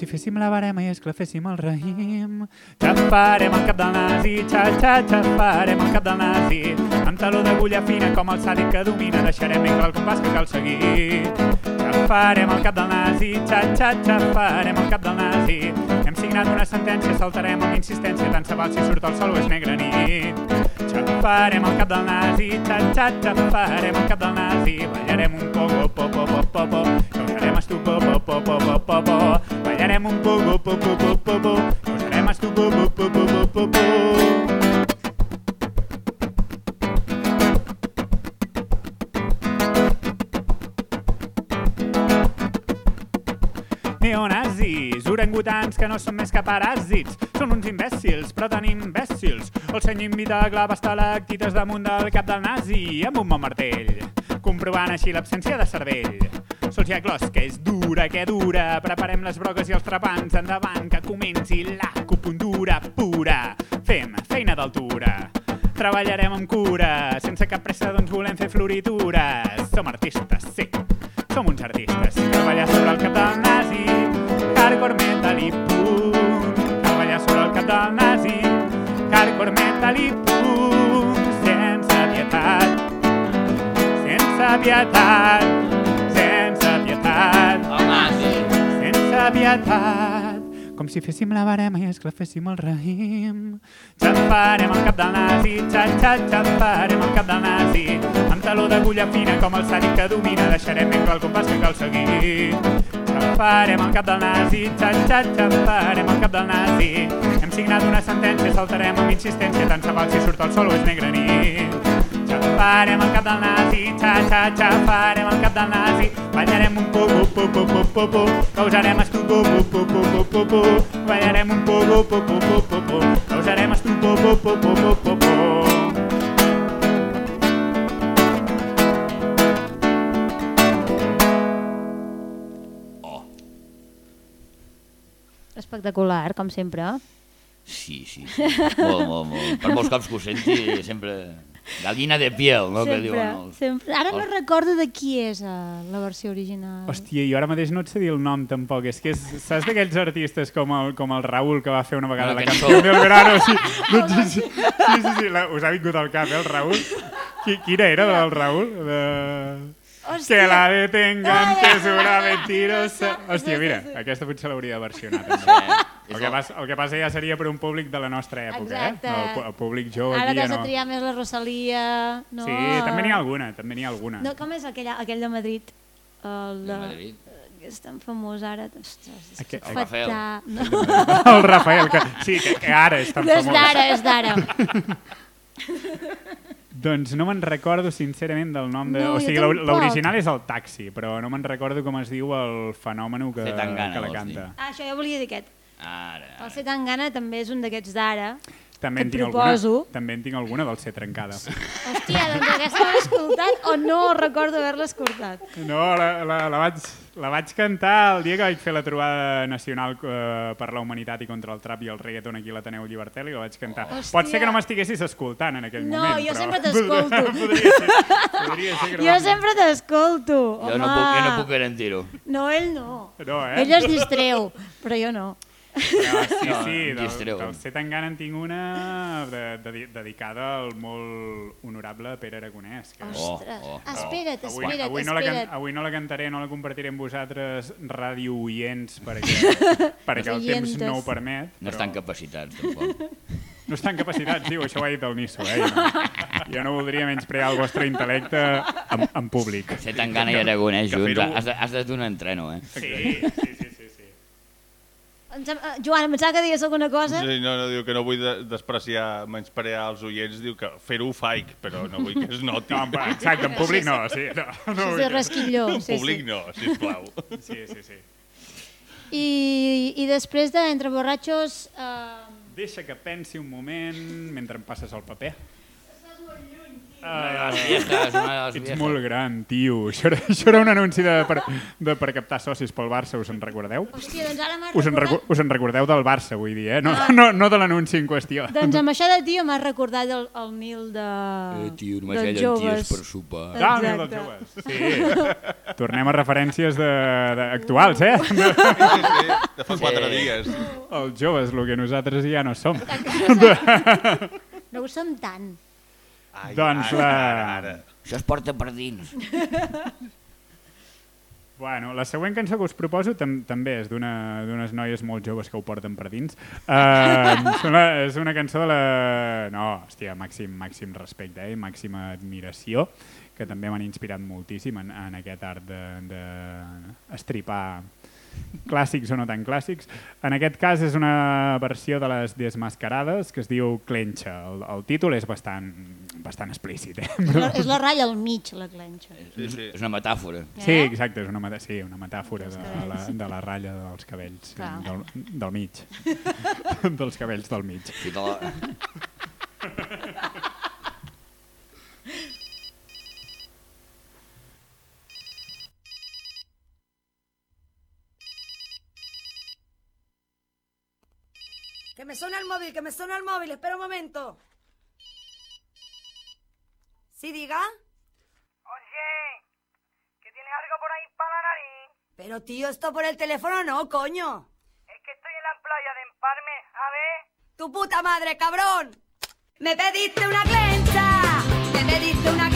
Si féssim la barema i esclaféssim el raïm. Xafarem el cap del nazi, xa, xa, xafarem el cap del nazi. Amb taló d'agulla fina com el sàdic que domina, deixarem ben clar el compàs que cal seguir. Xafarem el cap del nazi, xa, xa, xafarem el cap del nazi. Hem signat una sentència, saltarem amb insistència, tant se val si surt el sol o és negra nit. Xafarem el cap del nazi, xa, xa, xafarem el cap del nazi. Ballarem un poco, po, po, po, po, po. Causarem estupo, po, po, po, po, po, po. Ballarem un poco, po, po, po, po, po. Causarem estupo, po, po, po, po, po, po. Neonazis, orangutans que no són més que paràsits. Són uns imbècils, però tan imbècils. El senyor invita a clavar estalactites damunt del cap del nazi amb un bon martell, comprovant així l'absència de cervell. Sols hi ha closca, és dura, que dura. Preparem les broques i els trepants endavant, que comenci l'acupuntura pura. Fem feina d'altura. Treballarem amb cura, sense cap pressa doncs volem fer floritures. Som artistes, sí. Som uns i punt, treballar sobre el cap del nazi, carcor metal i punt, sense pietat, sense pietat, sense pietat, el nazi, sense pietat. Com si féssim la barema i esclaféssim el raïm. Xafarem el cap del nazi, xa, xa, xafarem el cap del nazi. Amb taló d'agulla fina com el sàdic que domina, deixarem ben clar el compàs que cal seguir. Xafarem el cap del nazi, xa, xa, xafarem el cap del nazi. Hem signat una sentència, saltarem amb insistència, tant se val si surt el sol o és negra nit. Xafarem el cap del nazi, xa, xa, xafarem el cap del nazi. Ballarem un pu, pu, pu, pu, pu, pu. Causarem estu, pu, pu, pu, pu, pu, pu, pu. Ballarem un pu, pu, pu, pu, pu, pu. Causarem estu, pu, pu, pu, pu, pu, pu, pu. Espectacular, com sempre. Sí, sí, sí. molt, molt, molt. Per molts cops que ho senti, sempre... Gallina de piel, no? Que sempre, diuen els... sempre. Ara no recordo de qui és uh, la versió original. Hòstia, jo ara mateix no et sé dir el nom tampoc. És que és, saps d'aquells artistes com el, com el Raül que va fer una vegada Una la cançó. del verano? Sí, doncs, sí, sí, sí, sí, sí la, us ha vingut al cap, eh, el Raül? Qui, quina era del Raül? De... Que la detengan, que és una mentirosa... Hòstia, mira, aquesta potser l'hauria de versionar també. El que, passa, el que passa ja seria per un públic de la nostra època, Exacte. eh? El, pu- el públic jove Ara t'has de no... triar més la Rosalia... No. Sí, també n'hi ha alguna, també n'hi ha alguna. No, com és aquell, aquell de Madrid? El De de... Madrid. que és tan famós ara. Ostres, és Aqu- que el Rafael. No. El Rafael, que, sí, que, que ara és tan famós. d'ara, és d'ara. Doncs no me'n recordo sincerament del nom de... No, o sigui, l'original és el taxi, però no me'n recordo com es diu el fenomen que, Zetangana, que la canta. Ah, això jo volia dir aquest. Ara, El C. Tangana també és un d'aquests d'ara. També en tinc proposo. alguna, també en tinc alguna del ser trencada. Hòstia, doncs aquesta l'he escoltat o no recordo haver-la escoltat. No, la, la, la, vaig, la vaig cantar el dia que vaig fer la trobada nacional eh, per la humanitat i contra el trap i el reggaeton aquí a l'Ateneu Llibertel i la vaig cantar. Hòstia. Pot ser que no m'estiguessis escoltant en aquell No, moment, jo però... sempre t'escolto. podria ser, podria ser que no Jo sempre t'escolto. jo no puc, jo no puc garantir-ho. No, ell no. No, eh? Ell es distreu, però jo no. Però sí, No, sí, del, del Setangana en tinc una de, de, dedicada al molt honorable Pere Aragonès. Que... Oh, Ostres, oh, oh. espera't, Avui, espera't, avui, no la can, espera't. avui no la cantaré, no la compartiré amb vosaltres, ràdio oients, perquè, perquè el temps no ho permet. No estan capacitats, tampoc. No estan capacitats, diu, això ho ha dit el Nisso. Eh? Jo, no, jo no voldria menysprear el vostre intel·lecte en, en públic. Ser tan gana i aragonès junts, has de, has de donar entreno, eh? Sí, sí. sí. Em eh, Joan, em pensava que deies alguna cosa? Sí, no, no, diu que no vull de, despreciar, menysprear els oients, diu que fer-ho ho faig, però no vull que es noti. No, en- exacte, en públic no. Sí, no, no Això és rasquilló. en Sí, públic sí. no, sisplau. Sí, sí, sí. I, I després de Entre Borratxos... Eh, Deixa que pensi un moment mentre em passes el paper. Una de les viejas, una de les Ets viejas. molt gran, tio. Això era, això era un anunci de, per, de, per captar socis pel Barça, us en recordeu? hòstia, doncs ara m'has Us en, recu recordat... us en recordeu del Barça, vull dir, eh? No, no, no de l'anunci en qüestió. Doncs amb això de tio m'has recordat el, el mil de... Eh, tio, només dels tios joves. per sopar. Ah, el mil dels Exacte. joves. Sí. Tornem a referències de, de, actuals, eh? Sí, sí, de fa quatre dies. Els joves, el que nosaltres ja no som. No ho som tant. Ai, Doncs ara, la- ara, ara. Això es porta per dins. Bueno, la següent cançó que us proposo tam també és d'una- d'unes noies molt joves que ho porten per dins. Uh, és, una, és una cançó de la... No, hòstia, màxim, màxim respecte eh? i màxima admiració, que també m'han inspirat moltíssim en, en aquest art de, de estripar clàssics o no tan clàssics. En aquest cas és una versió de les Desmascarades que es diu Clenxa. El, el títol és bastant, bastant explícit. Eh? És la, és la ratlla al mig, la clenxa. Sí, sí. És una metàfora. Sí, Eh? exacte, és una, sí, una metàfora de la, de la ratlla dels cabells Clar. del, del mig. dels cabells del mig. Sí, de la... Que me suena el móvil, que me suena el móvil, espera un momento. ¿Sí diga? Oye, que tienes algo por ahí para la nariz. Pero tío, esto por el teléfono no, coño. Es que estoy en la playa de Empalme. A ver, Tu puta madre, cabrón. Me pediste una clencha, me pediste una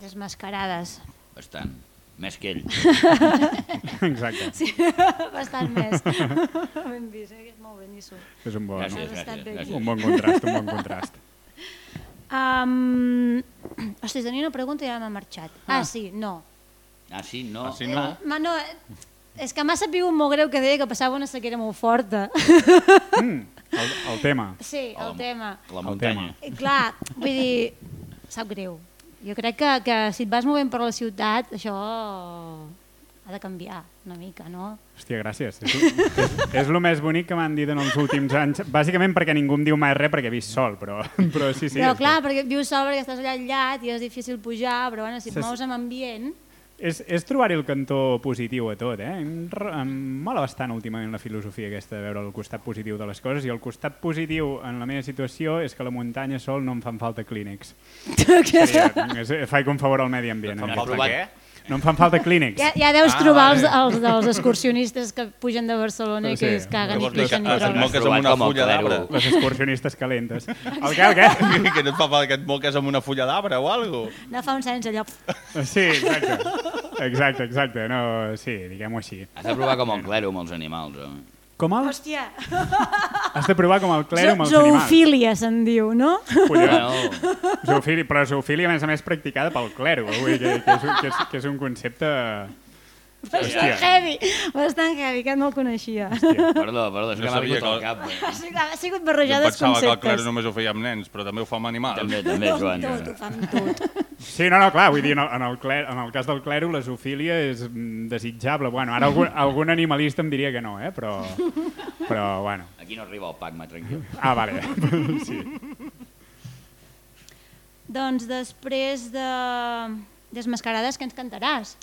Desmascarades. Bastant. Més que ell. Exacte. Sí, bastant més. ben vist, eh? molt ben, Nisso. És un bon, Gràcies, gràcies, un bon contrast, un bon contrast. Um, hosti, tenia una pregunta i ja m'ha marxat. Ah, sí, no. Ah, sí? No? Ah, sí, no? Ma, no, eh, és que m'ha sabut molt greu que deia que passava una sequera molt forta. Mm, el, el tema. Sí, el El- tema. La El muntanya. I clar, vull dir, sap greu. Jo crec que, que si et vas movent per la ciutat, això ha de canviar una mica, no? Hòstia, gràcies. És, és, és el més bonic que m'han dit en els últims anys. Bàsicament perquè ningú em diu mai res perquè he vist sol, però, però sí, sí. però clar, perquè vius sol perquè estàs allà aïllat i és difícil pujar, però bueno, si et mous amb ambient... És, és trobar-hi el cantó positiu a tot, eh? Em, em mola bastant últimament la filosofia aquesta de veure el costat positiu de les coses i el costat positiu en la meva situació és que a la muntanya sol no em fan falta és, faig un favor al medi ambient. Fan en falta què? No em fan falta clínex. Ja, ja deus Ah, trobar els, els dels excursionistes que pugen de Barcelona i que es caguen i pixen i que et moques amb una fulla d'arbre? Les excursionistes calentes. El què, el què? que no et fa falta que et moques amb una fulla d'arbre o alguna cosa. No fa un sens allò. Sí, exacte. Exacte, exacte. No, sí, diguem-ho així. Has de provar com el clero amb els animals. Eh? Com el... Hòstia, Has de provar com el clero amb els animals. zoofília se'n diu, no? Collons. Zoofília, però zoofília, a més a més, practicada pel clero. Vull dir que, que, és, que, és, que és un concepte... Bastant heavy, bastant heavy, que no el coneixia. Perdó, perdó, és No que m'ha sabia vingut al que- cap. eh. Ha sigut, ha sigut Jo barrejat els pensava que el conceptes. clero només ho feia amb nens, però també ho fa amb animals. També, també, Joan. Tot, ho fa amb tot. Sí, no, no, clar, vull dir, en el, en el, cler, en el cas del clero la zoofília és mm, desitjable. Bueno, ara algun, algun animalista em diria que no, eh? però, però bueno. Aquí no arriba el Pac-Ma, tranquil. Ah, vale. sí. Doncs després de desmascarades, que ens cantaràs?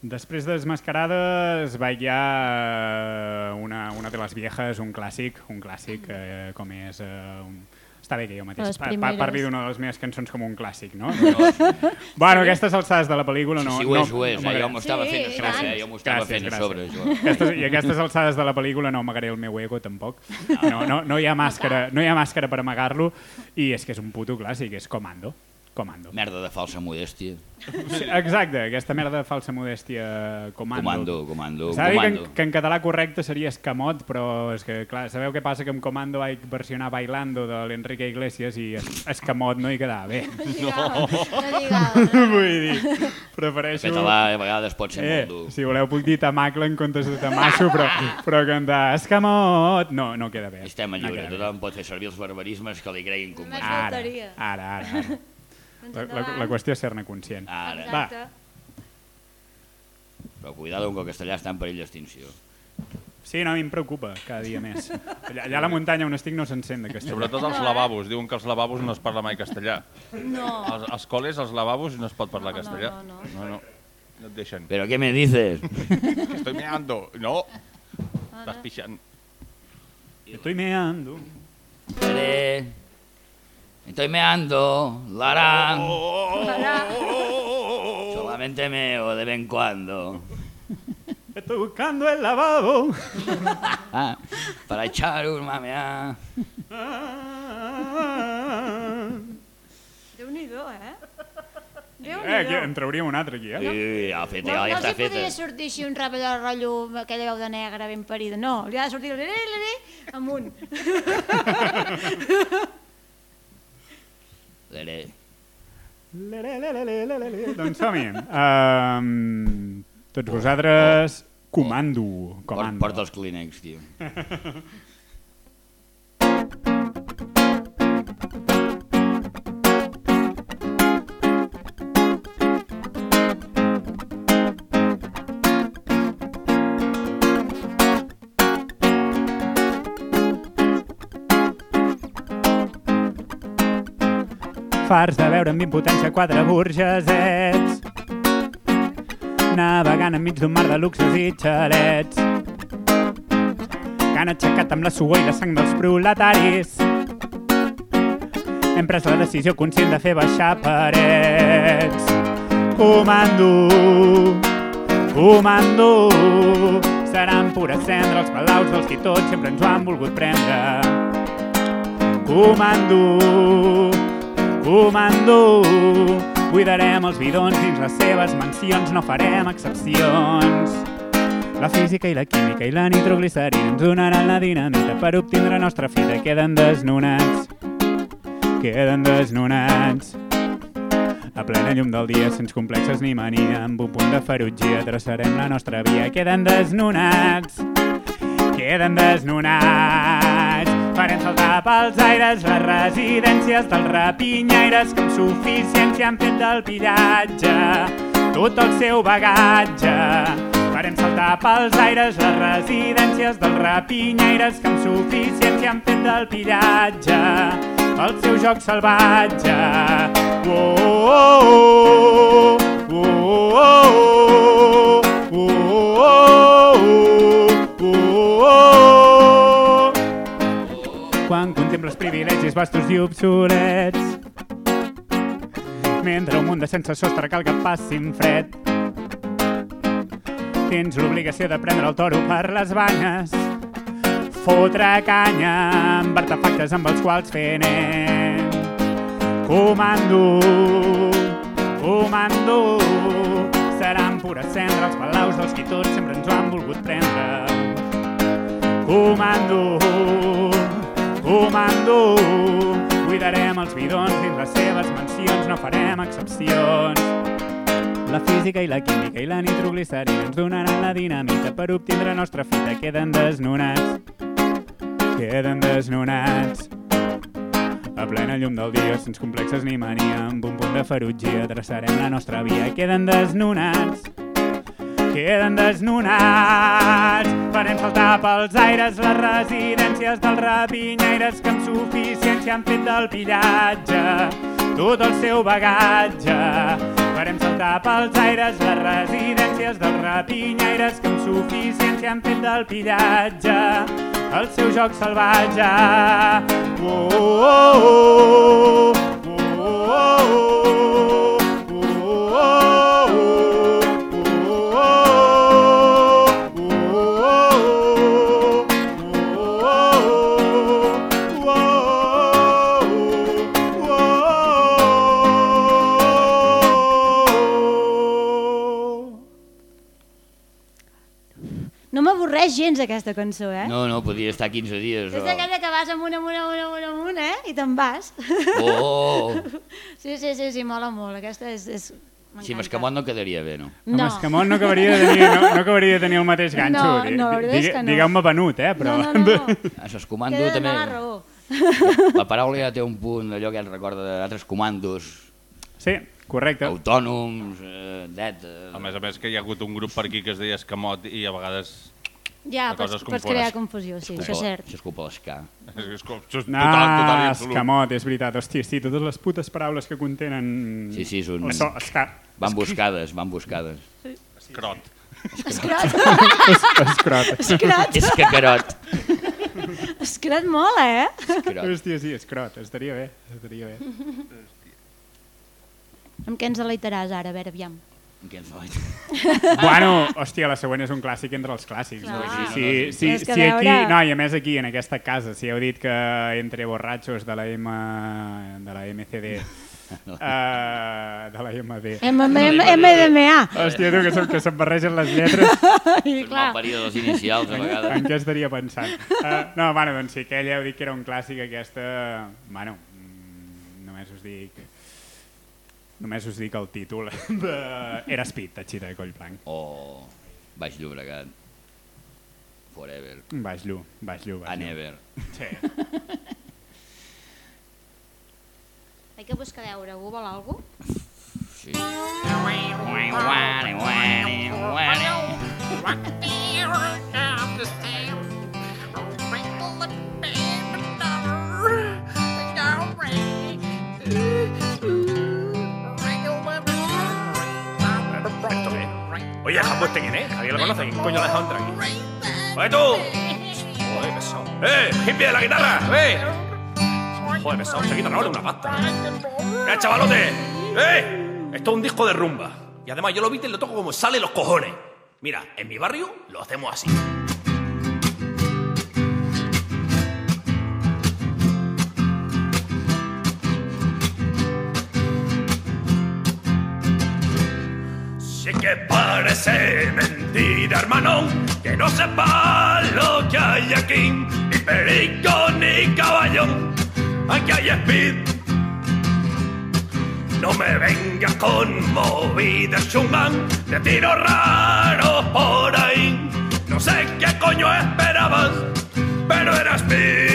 Després de Desmascarades va hi ha una, una de les viejas, un clàssic, un clàssic eh, com és... Eh, un... Està bé que jo mateix pa, pa, parli d'una de les meves cançons com un clàssic, no? No, sí, bueno, aquestes alçades de la pel·lícula no... sí, no, ho és, ho és. no eh? Jo m'ho estava Sí, fent a sobre, eh? Jo m'ho estava Gràcies, fent a gràcies. sobre, Joan. Aquestes, I aquestes alçades de la pel·lícula no amagaré el meu ego, tampoc. No, no, no, hi, ha màscara, no hi ha màscara per amagar-lo i és que és un puto clàssic, és Comando. Comando. Merda de falsa modèstia. Sí, exacte, aquesta merda de falsa modèstia Comando. Comando, comando, S'ha dir que, en- comando. que en català correcte seria Escamot, però és que, clar, sabeu què passa? Que amb Comando vaig versionar Bailando de l'Enrique Iglesias i es- Escamot no hi quedava bé. No. No lligava. Vull dir, prefereixo... Català a vegades pot ser Eh, molt dur. si voleu puc dir Tamacle en comptes de Tamaixo, però, però cantar Escamot no, no queda bé. Estem a no lliure, bé. tothom pot fer servir els barbarismes que li creguin convenient. Ara, ara, ara. ara. Doncs La, la, la qüestió és ser-ne conscient. Ara. Va. Exacte. Però cuidado, que el castellà està en perill d'extinció. Sí, no, a mi em preocupa cada dia més. Allà, allà a la muntanya on estic no s'encén de castellà. Sobretot els lavabos. Diuen que als lavabos no es parla mai castellà. No. Als, als col·les, als lavabos, no es pot parlar No, no, castellà. no, no. no, no. No et deixen. Però què me dices? Que estoy meando. No. Estàs pixant. Estoy meando. Tere, Estoy meando, Lara. Solamente meo de vez en cuando. Estoy buscando el lavabo. Ah, para echar un mamea. Déu-n'hi-do, eh? Eh, aquí, en trauríem un altre aquí, eh? Sí, ja, fet, No, ja, no ja els està podria feta. sortir així un rape de rotllo, aquella veu de negre ben parida. No, li ha de sortir lere, lere, amunt. Doncs som-hi. Um, tots vosaltres, comando. Port, comando. porta els clínex, tio. Fars de veure amb impotència quatre burgesets. Navegant enmig d'un mar de luxes i xalets que han aixecat amb la suor i la sang dels proletaris. Hem pres la decisió conscient de fer baixar parets. Comando comando seran pura cendra els palaus dels qui tots sempre ens ho han volgut prendre. Comando comando buidarem els bidons dins les seves mansions no farem excepcions. La física i la química i la nitroglicerina ens donaran la dinamita per obtindre la nostra fita queden desnonats. Queden desnonats. A plena llum del dia, sense complexes ni mania, amb un punt de ferotgia, traçarem la nostra via. Queden desnonats, queden desnonats. Farem saltar pels aires les residències dels rapinyaires que amb suficiència han fet del pillatge tot el seu bagatge. Farem saltar pels aires les residències dels rapinyaires que amb suficiència han fet del pillatge el seu joc salvatge. Oh, oh, oh, oh, Contemples privilegis vastos i obsolets mentre un munt de sense sostre cal que passin fred tens l'obligació de prendre el toro per les banyes fotre canya amb artefactes amb els quals fer net. Comando, comando, seran pura cendra els palaus dels qui tots sempre ens ho han volgut prendre. Comando, comando, buidarem els bidons dins les seves mansions, no farem excepcions. La física i la química i la nitroglicerina ens donaran la dinamita per obtindre nostra fita. Queden desnonats, queden desnonats. A plena llum del dia, sense complexes ni mania, amb un punt de ferotgia traçarem la nostra via. Queden desnonats, queden desnonats. Farem saltar pels aires les residències dels rapinyaires que amb suficiència han fet del pillatge tot el seu bagatge. Farem saltar pels aires les residències dels rapinyaires que amb suficiència han fet del pillatge el seu joc salvatge. Oh, oh, oh, oh, No m'avorreix gens aquesta cançó, eh? No, no, podria estar 15 dies. És O... aquella que vas amunt, amunt, amunt, amunt, amunt, eh? I te'n vas. Oh. Sí, sí, sí, sí, mola molt. Aquesta és... és... Sí, Mascamot no quedaria bé, no? No. No. Mascamot no acabaria de tenir, no, no acabaria de tenir el mateix ganxo. No, no, la veritat és que no. Digueu-me venut, eh? Però... No, no, no. A sos comando Queda també... raó. La paraula ja té un punt d'allò que et recorda d'altres comandos Sí, correcte. autònoms, eh, det... Eh, A més a més que hi ha hagut un grup per aquí que es deia Escamot i a vegades Ja, pots, pots crear confusió, sí, això és cert. Això és culpa de l'esca. és, és, com- això és No, total, total i absolut. escamot, és veritat. Hòstia, sí, totes les putes paraules que contenen... Sí, sí, és un- Això, esca... Van buscades, van buscades. Escrot. Escrat, Es, escrot. escrat, És cacarot. escrat mola, eh? Escrot. Hòstia, sí, escrot. Estaria bé, estaria bé. Amb què ens deleitaràs ara? A veure, aviam. Bueno, hòstia, la següent és un clàssic entre els clàssics. Clar. No? Sí, Sí, sí, sí, sí, aquí, veure- no, i a més aquí, en aquesta casa, si heu dit que entre borratxos de la M... de la MCD... Uh, de la MD. MDMA. Hòstia, tu, que, que se'm barregen les lletres. I És clar, mal període dels inicials, a En vegades. què estaria pensant? Uh, no, bueno, doncs sí, aquella heu dit que era un clàssic, aquesta... Bueno, mm, només us dic... Només us dic el títol de... Era Speed, de Xita de Collblanc. O Baix Llobregat. Forever. Baix Llu, Baix Llu, Baix A Llu. never. Sí. hay que buscar a veure, algú vol alguna Sí. Oye, Jambo este quién es? ¿Alguien lo conoce? ¿Quién coño le ha dejado entrar aquí? ¡Oye, tú! Joder, pesado. ¡Eh! ¡Hippie de la guitarra! ¡Eh! Joder, pesado, esta guitarra vale una pasta. ¡Eh, chavalote! ¡Eh! Esto es un disco de rumba. Y además yo lo viste y lo toco como sale los cojones. Mira, en mi barrio lo hacemos así. Que parece mentira, hermano, que no sepa lo que hay aquí. Ni perico ni caballo, aquí hay speed. No me vengas con movidas chungas, de tiro raro por ahí. No sé qué coño esperabas, pero era speed.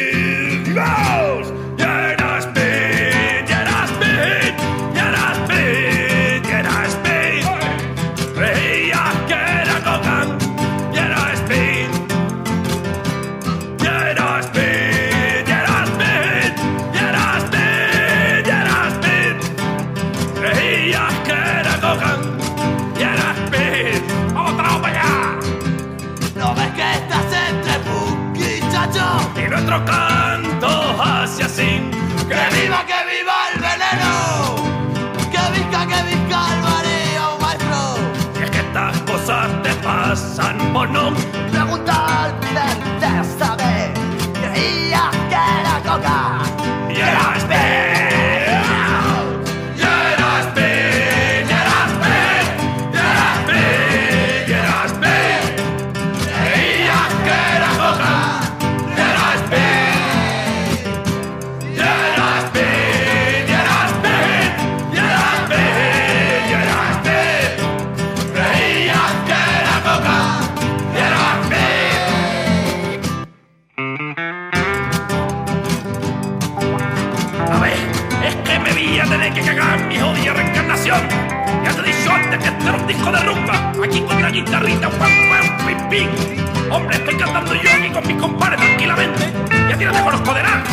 Guitarrita, pam, pam, pim, pim. Hombre, estoy cantando yo aquí con mis compadres tranquilamente. Y a ti no te conozco de nada.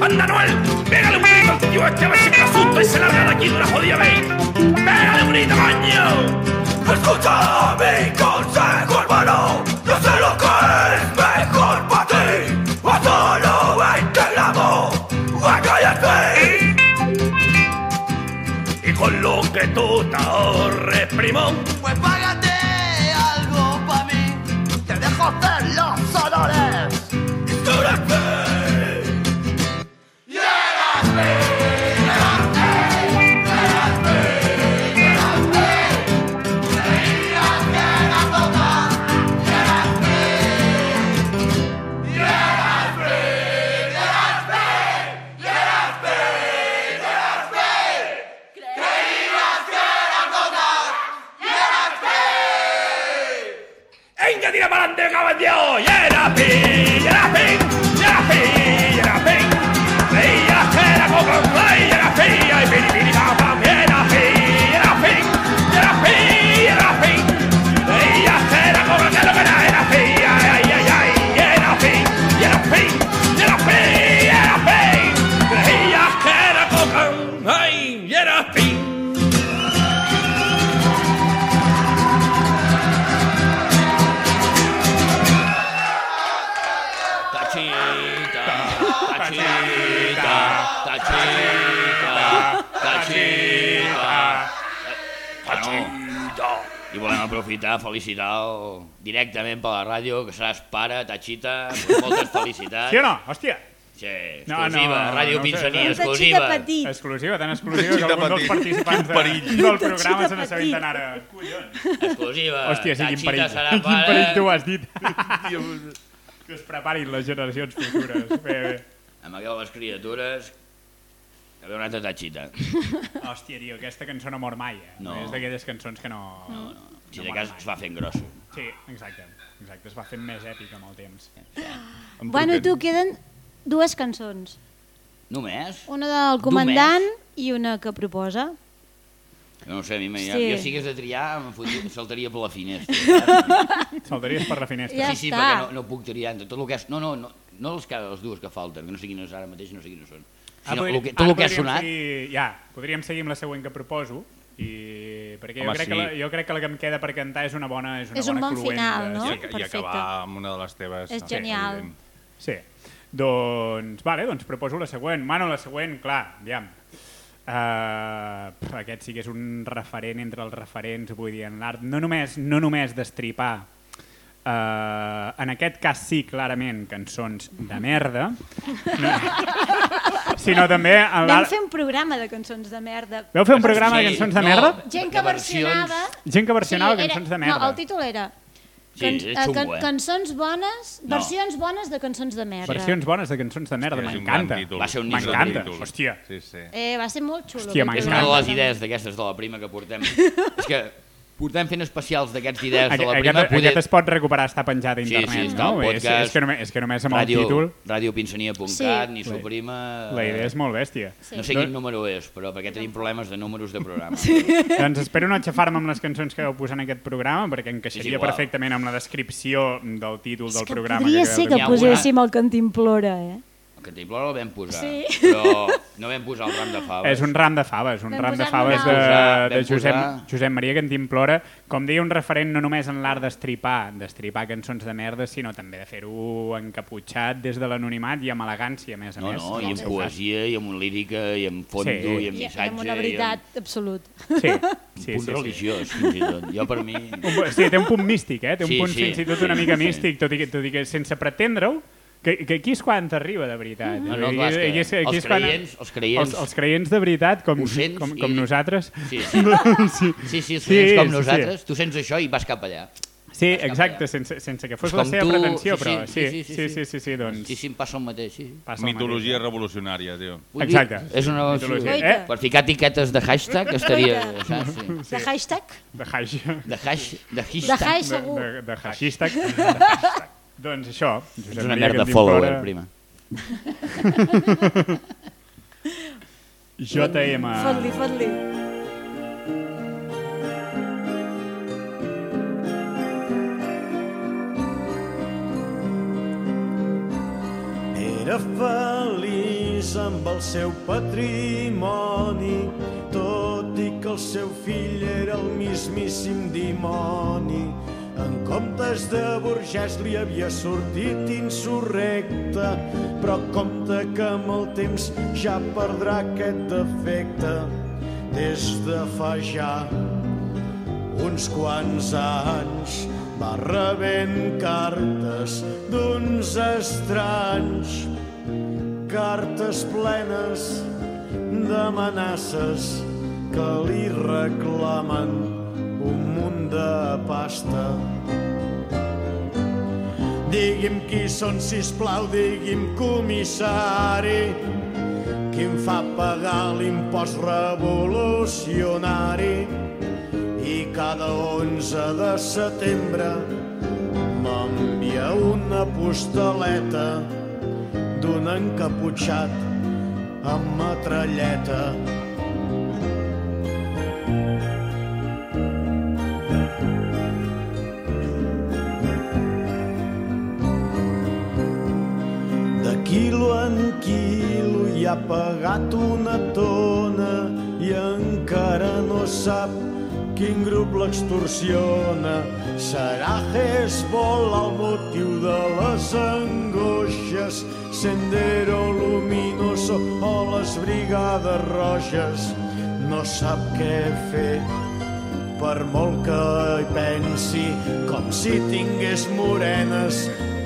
Anda, Noel, pégale un grito al tío este a ver si me asusto y se larga de aquí de una jodida vez. Pégale un grito, coño. Escucha mi consejo, hermano. Yo sé lo que es mejor para ti. A solo 20 gramos. Cállate. Y con lo que tú te ahorres, primo, Pues págate algo pa' mí. trentaine lance en enlève. Tout ¡Venga, tira para adelante, caballero! ¡Yera, pi! ¡Yera, pi! ¡Yera, pi! ¡Yera, pi! ¡Veía que era poco! ¡Yera, pi! Aprofitar, felicitar directament per la ràdio, que seràs pare, Tachita, moltes felicitats. Sí o no? Hòstia! Sí, No, exclusiva, no, Ràdio no. Pinsania, Un tachita exclusiva. petit. Exclusiva, tan exclusiva que alguns dels participants de, del programa se n'assabenten ara. Collons. Exclusiva. Hòstia, sí, quin Tachita perill. serà Quin perill tu pare. has dit. que es preparin les generacions futures. Bé, bé. Amb aquelles criatures que ve una altra Tachita. Hòstia, tio, aquesta cançó no mor mai, eh? No. És d'aquelles cançons que no... No, no. No de cas es va fent grossa. Sí, exacte. Exacte, es va fent més èpic amb el temps. Em Bueno, tu, queden dues cançons. Només? Una del comandant i una que proposa. No sé, a mi sí. Sí. jo, jo si hagués de triar em fotria, saltaria per la finestra. Saltaries per la finestra. Ja sí, sí, està. perquè no, no puc triar entre tot el que és... No, no, no, no els, que, els dues que falten, que no sé quines ara mateix, no sé quines són. Sinó podri- el que, tot el que ha sonat... Seguir, ja, podríem seguir amb la següent que proposo. I perquè jo, Home, crec sí. que la, jo crec que la que em queda per cantar és una bona és una És un bona bon cluenda, final, no? I, Sí. I Perfecte. acabar amb una de les teves... És no, genial. evident. Sí. Doncs, vale, doncs proposo la següent. Bueno, la següent, clar, aviam. Uh, aquest sí que és un referent entre els referents, vull dir, en l'art. No només, no només destripar, uh, en aquest cas sí, clarament, cançons de merda, no, sinó també en Vam fer un programa de cançons de merda. Veu fer un programa de Sí, cançons de no, merda? Gent que de versionava... Gent que versionava era- cançons de merda. No, el títol era... Sí, és eh, xungo, eh? Cançons bones, No. versions bones de cançons de merda. Versions bones de cançons de merda, m'encanta. Va ser un M'encanta, títol. hòstia. Sí, sí. Eh, va ser molt xulo. Hòstia, És una de les idees d'aquestes de la prima que portem. és que portem fent especials d'aquests idees de la prima. aquest, aquest es pot recuperar, està penjat a Sí, internet, sí, està no? al És, podcast. és, que només, és que només amb Ràdio, el títol radiopinsania.cat, Sí. ni suprima... la idea és molt bèstia. Sí. No sé quin número és, però perquè tenim problemes de números de programa. Doncs espero no aixafar-me amb les cançons que vau posar en aquest programa, perquè encaixaria És perfectament amb la descripció del títol És del que programa. podria acabeu ser de que N'hi ha dir. poséssim el Cantimplora, eh? El Cantimplora el vam posar, Sí. però no vam posar el ram de faves. És un ram de faves, un Vam ram de faves de, de Josep, posar- Josep Maria Cantimplora, com deia, un referent no només en l'art d'estripar, d'estripar cançons de merda, sinó també de fer-ho encaputxat des de l'anonimat i amb elegància, a més a No, més. no, i amb Sí. poesia, i amb lírica, i amb fondo, Sí. i amb I, I missatge. amb una veritat absoluta. Sí, I sí, amb punt sí, sí. religiós, fins i tot. Jo per mi... Un, sí, té un punt místic, eh? Té un Sí, punt sí, fins i tot sí, una mica sí. místic, tot i que, tot i que sense pretendre-ho, que, que aquí és quan t'arriba, de veritat. Eh? No, no, clar, que, és, aquí els, és creients, quan, els creients... Els, els creients de veritat, com, sents, com, com i... nosaltres. Sí, sí, doncs sí, sí, sí els creients sí, com nosaltres. Sí. Tu sents això i vas cap allà. Sí, vas exacte, allà. sense, sense que fos la seva tu... pretensió, sí, però sí, sí, sí, sí, sí, sí, sí, sí doncs... Sí, sí, em passa el mateix, sí. Passa Mitologia mateix. revolucionària, tio. Exacte. Dir, és una... Mitologia. Eh? Per ficar etiquetes de hashtag estaria... Saps? Sí. De hashtag? De hashtag. De hash. De hashtag. De, de, de hashtag. De hashtag doncs això, Josep És una Maria merda follower, prima. JM. Fot-li, fot-li. Era feliç amb el seu patrimoni, tot i que el seu fill era el mismíssim dimoni. En comptes de burgès li havia sortit insurrecte, però compte que amb el temps ja perdrà aquest defecte. Des de fa ja uns quants anys va rebent cartes d'uns estranys, cartes plenes d'amenaces que li reclamen un munt de pasta. Digui'm qui són, sisplau, digui'm comissari, qui em fa pagar l'impost revolucionari i cada 11 de setembre m'envia una postaleta d'un encaputxat amb metralleta. Quilo en quilo hi ha pagat una tona i encara no sap quin grup l'extorsiona. Serà Hezbollah el motiu de les angoixes, Sendero Luminoso o les Brigades Roges. No sap què fer, per molt que hi pensi, com si tingués morenes,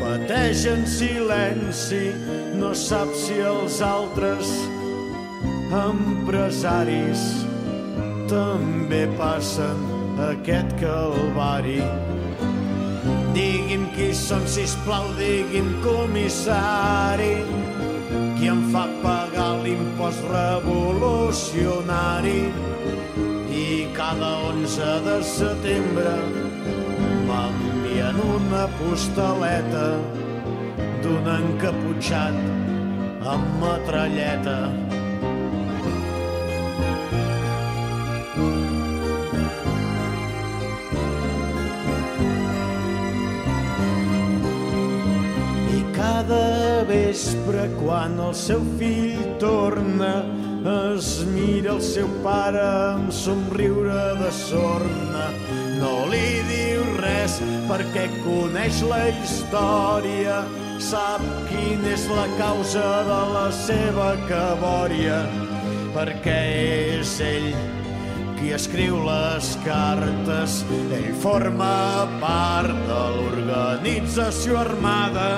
pateix en silenci, no sap si els altres empresaris també passen aquest calvari. Digui'm qui són, sisplau, digui'm comissari, qui em fa pagar l'impost revolucionari i cada 11 de setembre m'envien una postaleta d'un encaputxat amb metralleta. I cada vespre quan el seu fill torna es mira el seu pare amb somriure de sorna. No li diu res perquè coneix la història, sap quina és la causa de la seva cabòria, perquè és ell qui escriu les cartes. Ell forma part de l'organització armada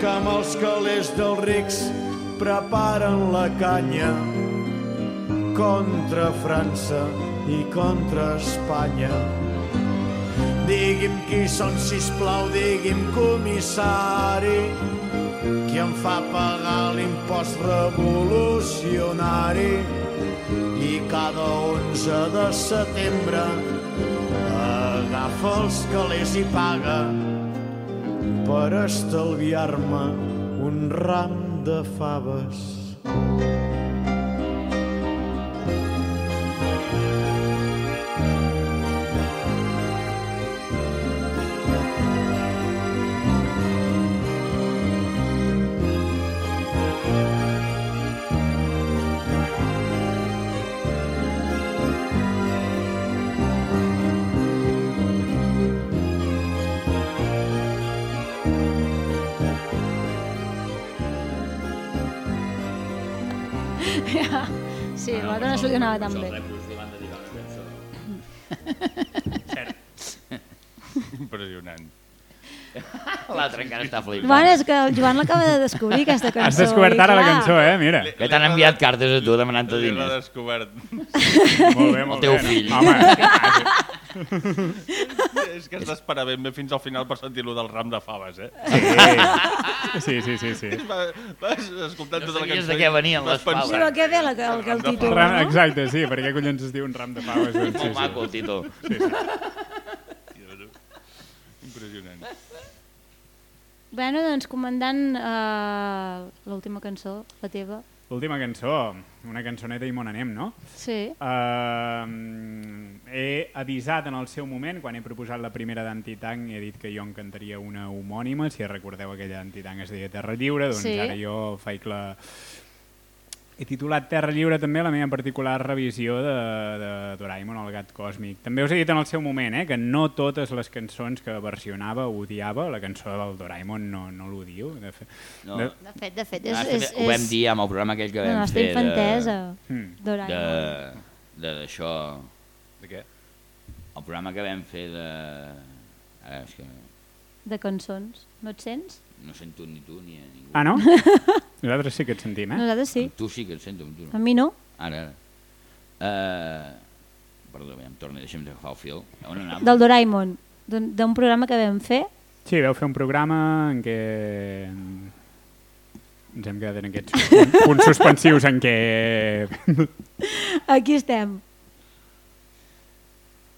que amb els calés dels rics preparen la canya contra França i contra Espanya. Digui'm qui són, sisplau, digui'm comissari, qui em fa pagar l'impost revolucionari i cada 11 de setembre agafa els calés i paga per estalviar-me un ram de faves. Sí, l'altre no solucionava tan bé. Impressionant. L'altre encara està flipant. Bueno, és que el Joan l'acaba de descobrir, aquesta cançó. Has descobert ara la cançó, eh? Mira. Que t'han enviat cartes a tu demanant-te L'he diners. descobert. Molt bé, molt El teu bé. fill. Home, és que has d'esperar ben bé fins al final per sentir-lo del ram de faves, eh? sí, sí, sí, sí. Va, vas escoltant No tota la sabies cançó de què venien vas les faves. Sí, però què ve la, el, que el títol, Ram, no? exacte, sí, per què collons es diu un ram de faves? Doncs, sí, Molt maco el sí. títol. Impressionant. Bueno, doncs, comandant, eh, l'última cançó, la teva. L'última cançó, una cançoneta i mon anem, no? Sí. Uh, he avisat en el seu moment, quan he proposat la primera d'Antitank, he dit que jo en cantaria una homònima, si recordeu aquella d'Antitank es deia Terra Lliure, doncs Sí. ara jo faig la... He titulat Terra Lliure també la meva particular revisió de, de Doraemon, el gat còsmic. També us he dit en el seu moment eh, que no totes les cançons que versionava odiava, la cançó del Doraemon no, no l'odio. De fet, No. de, De fet, de fet, és... Ah, és, també ho vam dir amb el programa aquell que la vam nostra fer infantesa, Hmm. de... Doraemon. de d'això... De què? El programa que vam fer de... Ara és que De cançons. No et sents? No sento ni tu ni a ningú. Ah, no? Nosaltres sí que et sentim, eh? Nosaltres sí. Tu sí que et sento, amb tu A no. mi no. Ara, ara. Uh, perdó, ja em torna, deixa'm agafar el fil. On anàvem? Del Doraemon. D'un programa que vam fer. Sí, vau fer un programa en què ens hem quedat en aquests punts, suspensius en què... Aquí estem.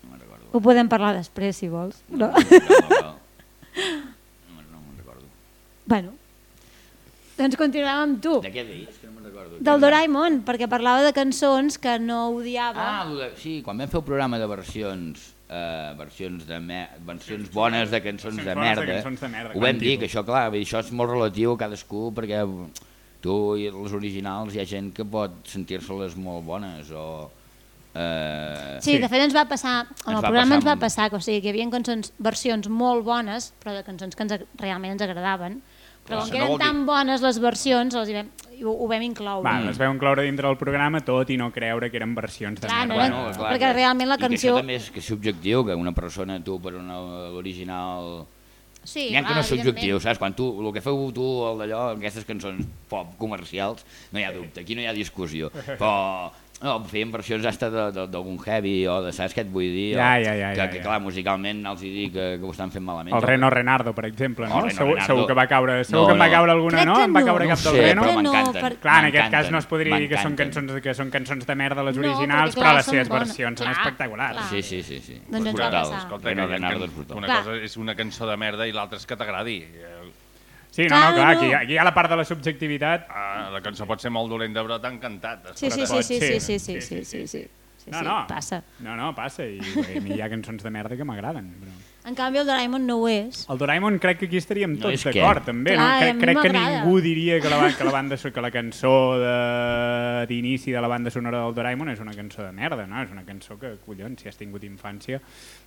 No. Ho podem parlar després, si vols. No? No, no, no, me'n- no me'n recordo. Bueno. Doncs continuem amb tu. De què deies? Que no me'n recordo. Del Doraemon, perquè parlava de cançons que no odiava. Ah, sí, quan vam fer el programa de versions eh, versions, de me versions bones de cançons de bones de merda, cançons de merda, ho vam dir, que això, clar, això és molt relatiu a cadascú, perquè tu i els originals hi ha gent que pot sentir-se-les molt bones, o... Eh, Sí, de fet ens va passar, en el va programa ens passar va passar que, o sigui, que hi havia cançons, versions molt bones, però de cançons que ens, realment ens agradaven, però com que no eren dir- tan bones les versions, els hi vam, ho, ho vam incloure. Va, les veu incloure dintre del programa tot i no creure que eren versions de Clar, no merda. eren- Bueno, clar, perquè que- realment la i que canció- això també és, que és subjectiu, que una persona, tu, per una l'original... Sí, N'hi ha que clar, no és subjectiu, saps? Quan tu, el que feu tu, el d'allò, aquestes cançons pop comercials, no hi ha dubte, aquí no hi ha discussió. Però no, fèiem versions hasta d'algun heavy o de, saps què et vull dir? Ja, O ja, ja, que, ja, que, clar, musicalment els hi dic que, que ho estan fent malament. El Reno Renardo, per exemple, no? Reno segur, Renardo. segur que va caure, segur No, que em va no. caure alguna, no? que Em va no. caure No cap del sé, Reno? però no, per- Clar, en aquest cas no es podria dir que són, cançons, que són cançons de merda les No, originals, perquè, però clar, les són seves bones. versions són Clar, espectaculars. clar. Sí, sí, sí. sí. Doncs ens va brutal. passar. Escolta, Reno Renardo que, és brutal. una cosa és una cançó de merda i l'altra és que t'agradi. Sí, no, no, clar, no. aquí, aquí hi ha la part de la subjectivitat. Ah, la cançó pot ser molt dolenta, però t'ha encantat. Sí, sí, sí, sí, ser. sí, sí, sí, sí, sí, sí. Sí, No, sí, no. passa. No, no, passa, i mi hi ha cançons de merda que m'agraden. Però... En canvi, el Doraemon no ho és. El Doraemon crec que aquí estaríem No tots què? d'acord, també. Clar, no? Crec, crec que ningú diria que la, que la banda que la cançó de- d'inici de, de la banda sonora del Doraemon és una cançó de merda, no? És una cançó que, collons, si has tingut infància,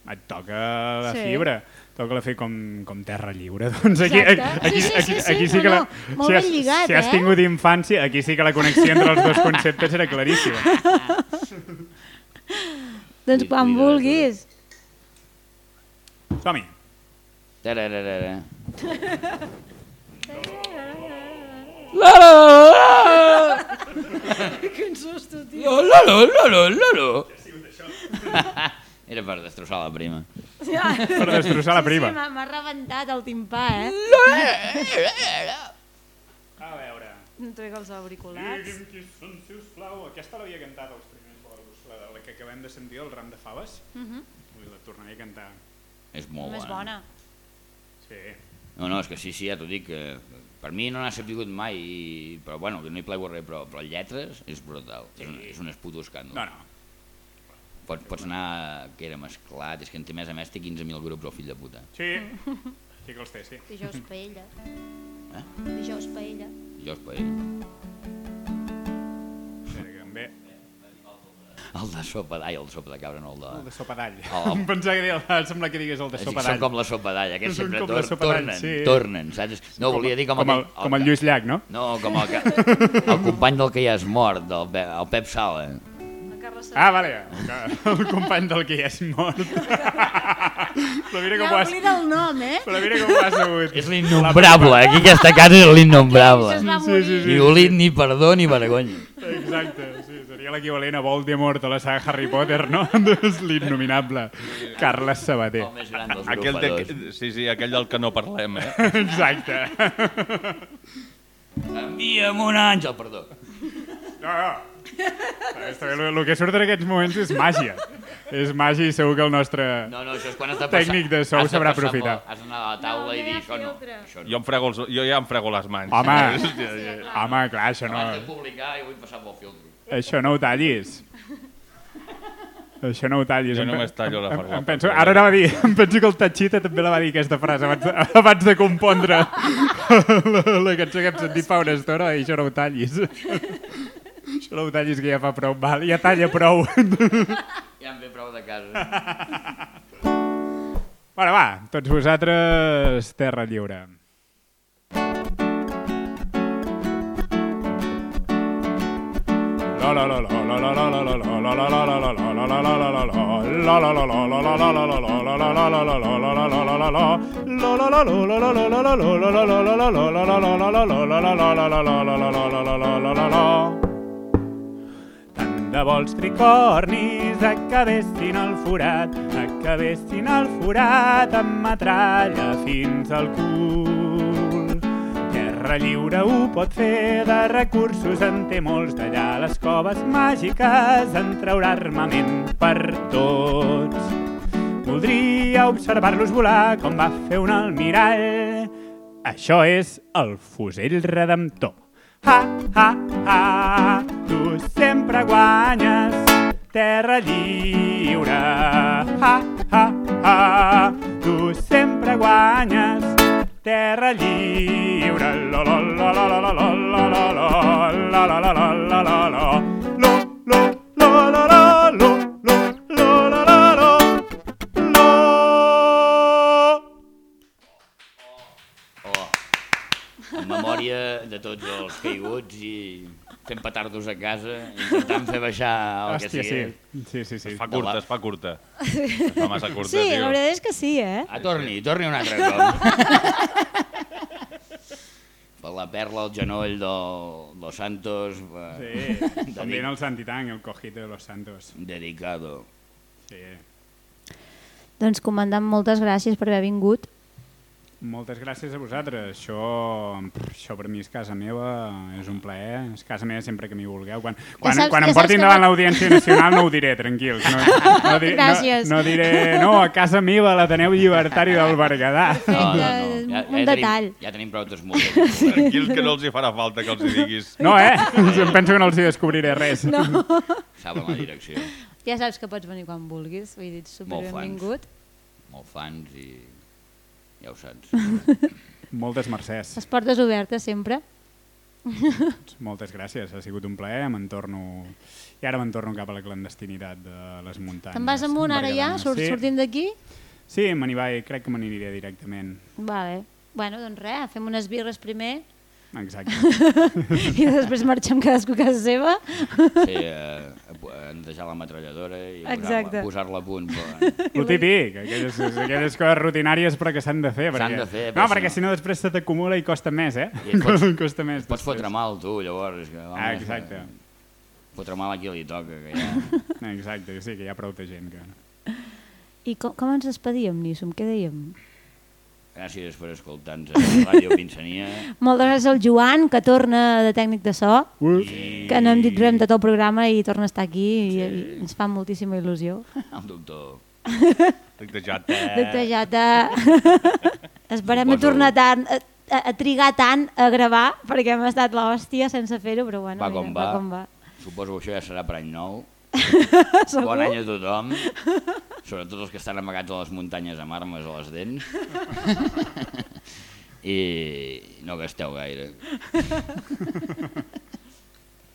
et toca la Sí. fibra, toca la fer com, com terra lliure. Doncs aquí, Exacte. aquí, Sí, sí, aquí, sí, sí, aquí sí no, que la, no, molt si, has, lligat, si has eh? tingut infància, aquí sí que la connexió entre els dos conceptes era claríssima. Doncs quan cuida de vulguis. Som-hi. Tararara. Quin susto, tio. Lolo, lolo, lolo. Era per destrossar la prima. Per destrossar la prima. Sí, m'ha m'ha rebentat el timpà, eh? A veure... No trec els auriculars. Digui'm qui són, sisplau. Aquesta l'havia cantat als primers bolos, la, de- la que acabem de sentir, el ram de faves. Mhm. Ui, la tornaré a cantar. És molt Més bona. bona. Sí. No, no, és que sí, sí, ja t'ho dic, que per mi no n'ha sabut mai, i, però bueno, que no hi plego res, però, però lletres és brutal, és, un, és un esputo escàndol. No, no. Pots, pots anar, que era mesclat, és que en té més a més té 15.000 grups, el fill de puta. Sí. Sí que els té, sí. Dijous paella. Eh? Dijous paella. Jo es paell. Espera, que em ve El de sopa d'all, el de sopa de cabra, no el de... el de sopa d'all. Oh. Em pensava que deia, em sembla que digués el de sopa són d'all. com la sopa d'all, aquests Són sempre com tor tornen, sí. tornen, saps? No, volia dir com, com el, com el Lluís Llach, no? No, com el, que, el company del que ja és mort, del, Pe- el Pep Sala. Ah, vale, el company del que ja és mort. Però mira com Ja ho has... oblida el nom, eh? Però mira com ho has sabut. És l'innombrable, aquí aquesta casa és l'innombrable. Sí, sí, sí. Ni olit, ni perdó, ni vergonya. Exacte, sí, seria l'equivalent a Voldemort a la saga Harry Potter, no? És l'innominable Carles Sabater. El més gran dels Aquell de, sí, sí, aquell del que no parlem, eh? Exacte. Envia'm un àngel, perdó. No, no. El, el que surt en aquests moments és màgia. És màgic i segur que el nostre No, no, això és quan has de tècnic de sou sabrà aprofitar. Has d'anar a la taula i dir això no. Això no. Jo, em frego els, jo ja em frego les mans. Home, Hòstia, ja. home, clar, això no, Abans de publicar i vull passar pel filtro. això no ho tallis. Això no ho tallis. Jo Em només tallo la em- fargola. Em penso, ara anava a dir, em penso que el Tachita també la va dir aquesta frase abans de, abans de compondre la, la cançó que hem sentit fa una estona i això no ho tallis. Això no ho tallis que ja fa prou mal, ja talla prou. Ja em ve prou de casa. Bueno, va, tots vosaltres, terra lliure. De bo els tricornis acabessin al forat, acabessin al forat amb metralla fins al cul. Terra lliure ho pot fer, de recursos en té molts d'allà les coves màgiques en traurà armament per tots. Voldria observar-los volar com va fer un almirall. Això és el fusell redemptor. Ha, ha, ha, tu sempre guanyes, terra lliure. Ha, ha, ha, tu sempre guanyes, terra lliure. La, la, la, la, la, la, la, la, fent petardos a casa, intentant fer baixar el que Hòstia, sí. sigui. Sí, sí, sí. Es fa curta, es fa curta. Es fa massa curta, Sí, tio. la veritat és que sí, eh? Ah, torni, torni un altre cop. per la perla al genoll del Los Santos. eh, Sí, dedic- también el Santitán, el cojito de los santos. Dedicado. Sí. Doncs comandant, moltes gràcies per haver vingut. Moltes gràcies a vosaltres. Això, això per mi és casa meva, és un plaer. És casa meva sempre que m'hi vulgueu. Quan, quan, saps- quan ja em portin que davant va- l'Audiència Nacional no ho diré, tranquils. No, no, di- Gràcies. No, no diré, no, a casa meva, l'Ateneu Llibertari del Berguedà. No, no, no. Eh, Ja, un ja, detall. tenim, ja tenim prou desmullers. Tranquils que no els hi farà falta que els hi diguis. No, eh? Em penso que no els hi descobriré res. No. Saben la direcció. Ja saps que pots venir quan vulguis, vull dir, ets Molt superbenvingut. Molt fans i ja ho saps. Moltes mercès. Les portes obertes sempre. Moltes gràcies, ha sigut un plaer. Me'n torno... I ara me'n torno cap a la clandestinitat de les muntanyes. Te'n vas amunt ara ja, surt, sí. sortint d'aquí? Sí, me n'hi vaig, crec que me n'aniré directament. Vale. Bueno, doncs res, fem unes birres primer Exacte. i després marxem cadascú a casa seva. Sí, eh, a netejar la metralladora i posar-la posar a punt. Però... Lo típic, aquelles, aquelles coses rutinàries però que s'han de fer. S'han perquè- de fer, No, perquè si si no després se t'acumula i costa més, eh? I et pots, costa més. pots després. fotre mal, tu, llavors. Que, home, Ah, exacte. Fotre mal a qui li toca, que ja... Exacte, sí, que hi ha prou de gent que... I com, com ens despedíem, Níssom? Què dèiem? Gràcies per escoltar-nos a Ràdio Pinsania. Moltes gràcies al Joan, que torna de tècnic de so, I que no hem dit res en tot el programa i torna a estar aquí i, i ens fa moltíssima il·lusió. el doctor. De jata. Doctor Jata, esperem a Suposo- tornar tant, a, a, a trigar tant a gravar, perquè hem estat l'hòstia sense fer-ho, però bueno, Va com mira, va. va com va. Suposo que això ja serà per any nou. Segur? Bon any a tothom, sobretot els que estan amagats a les muntanyes amb armes a les dents. I no gasteu gaire.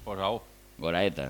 Posa-ho. Goraeta.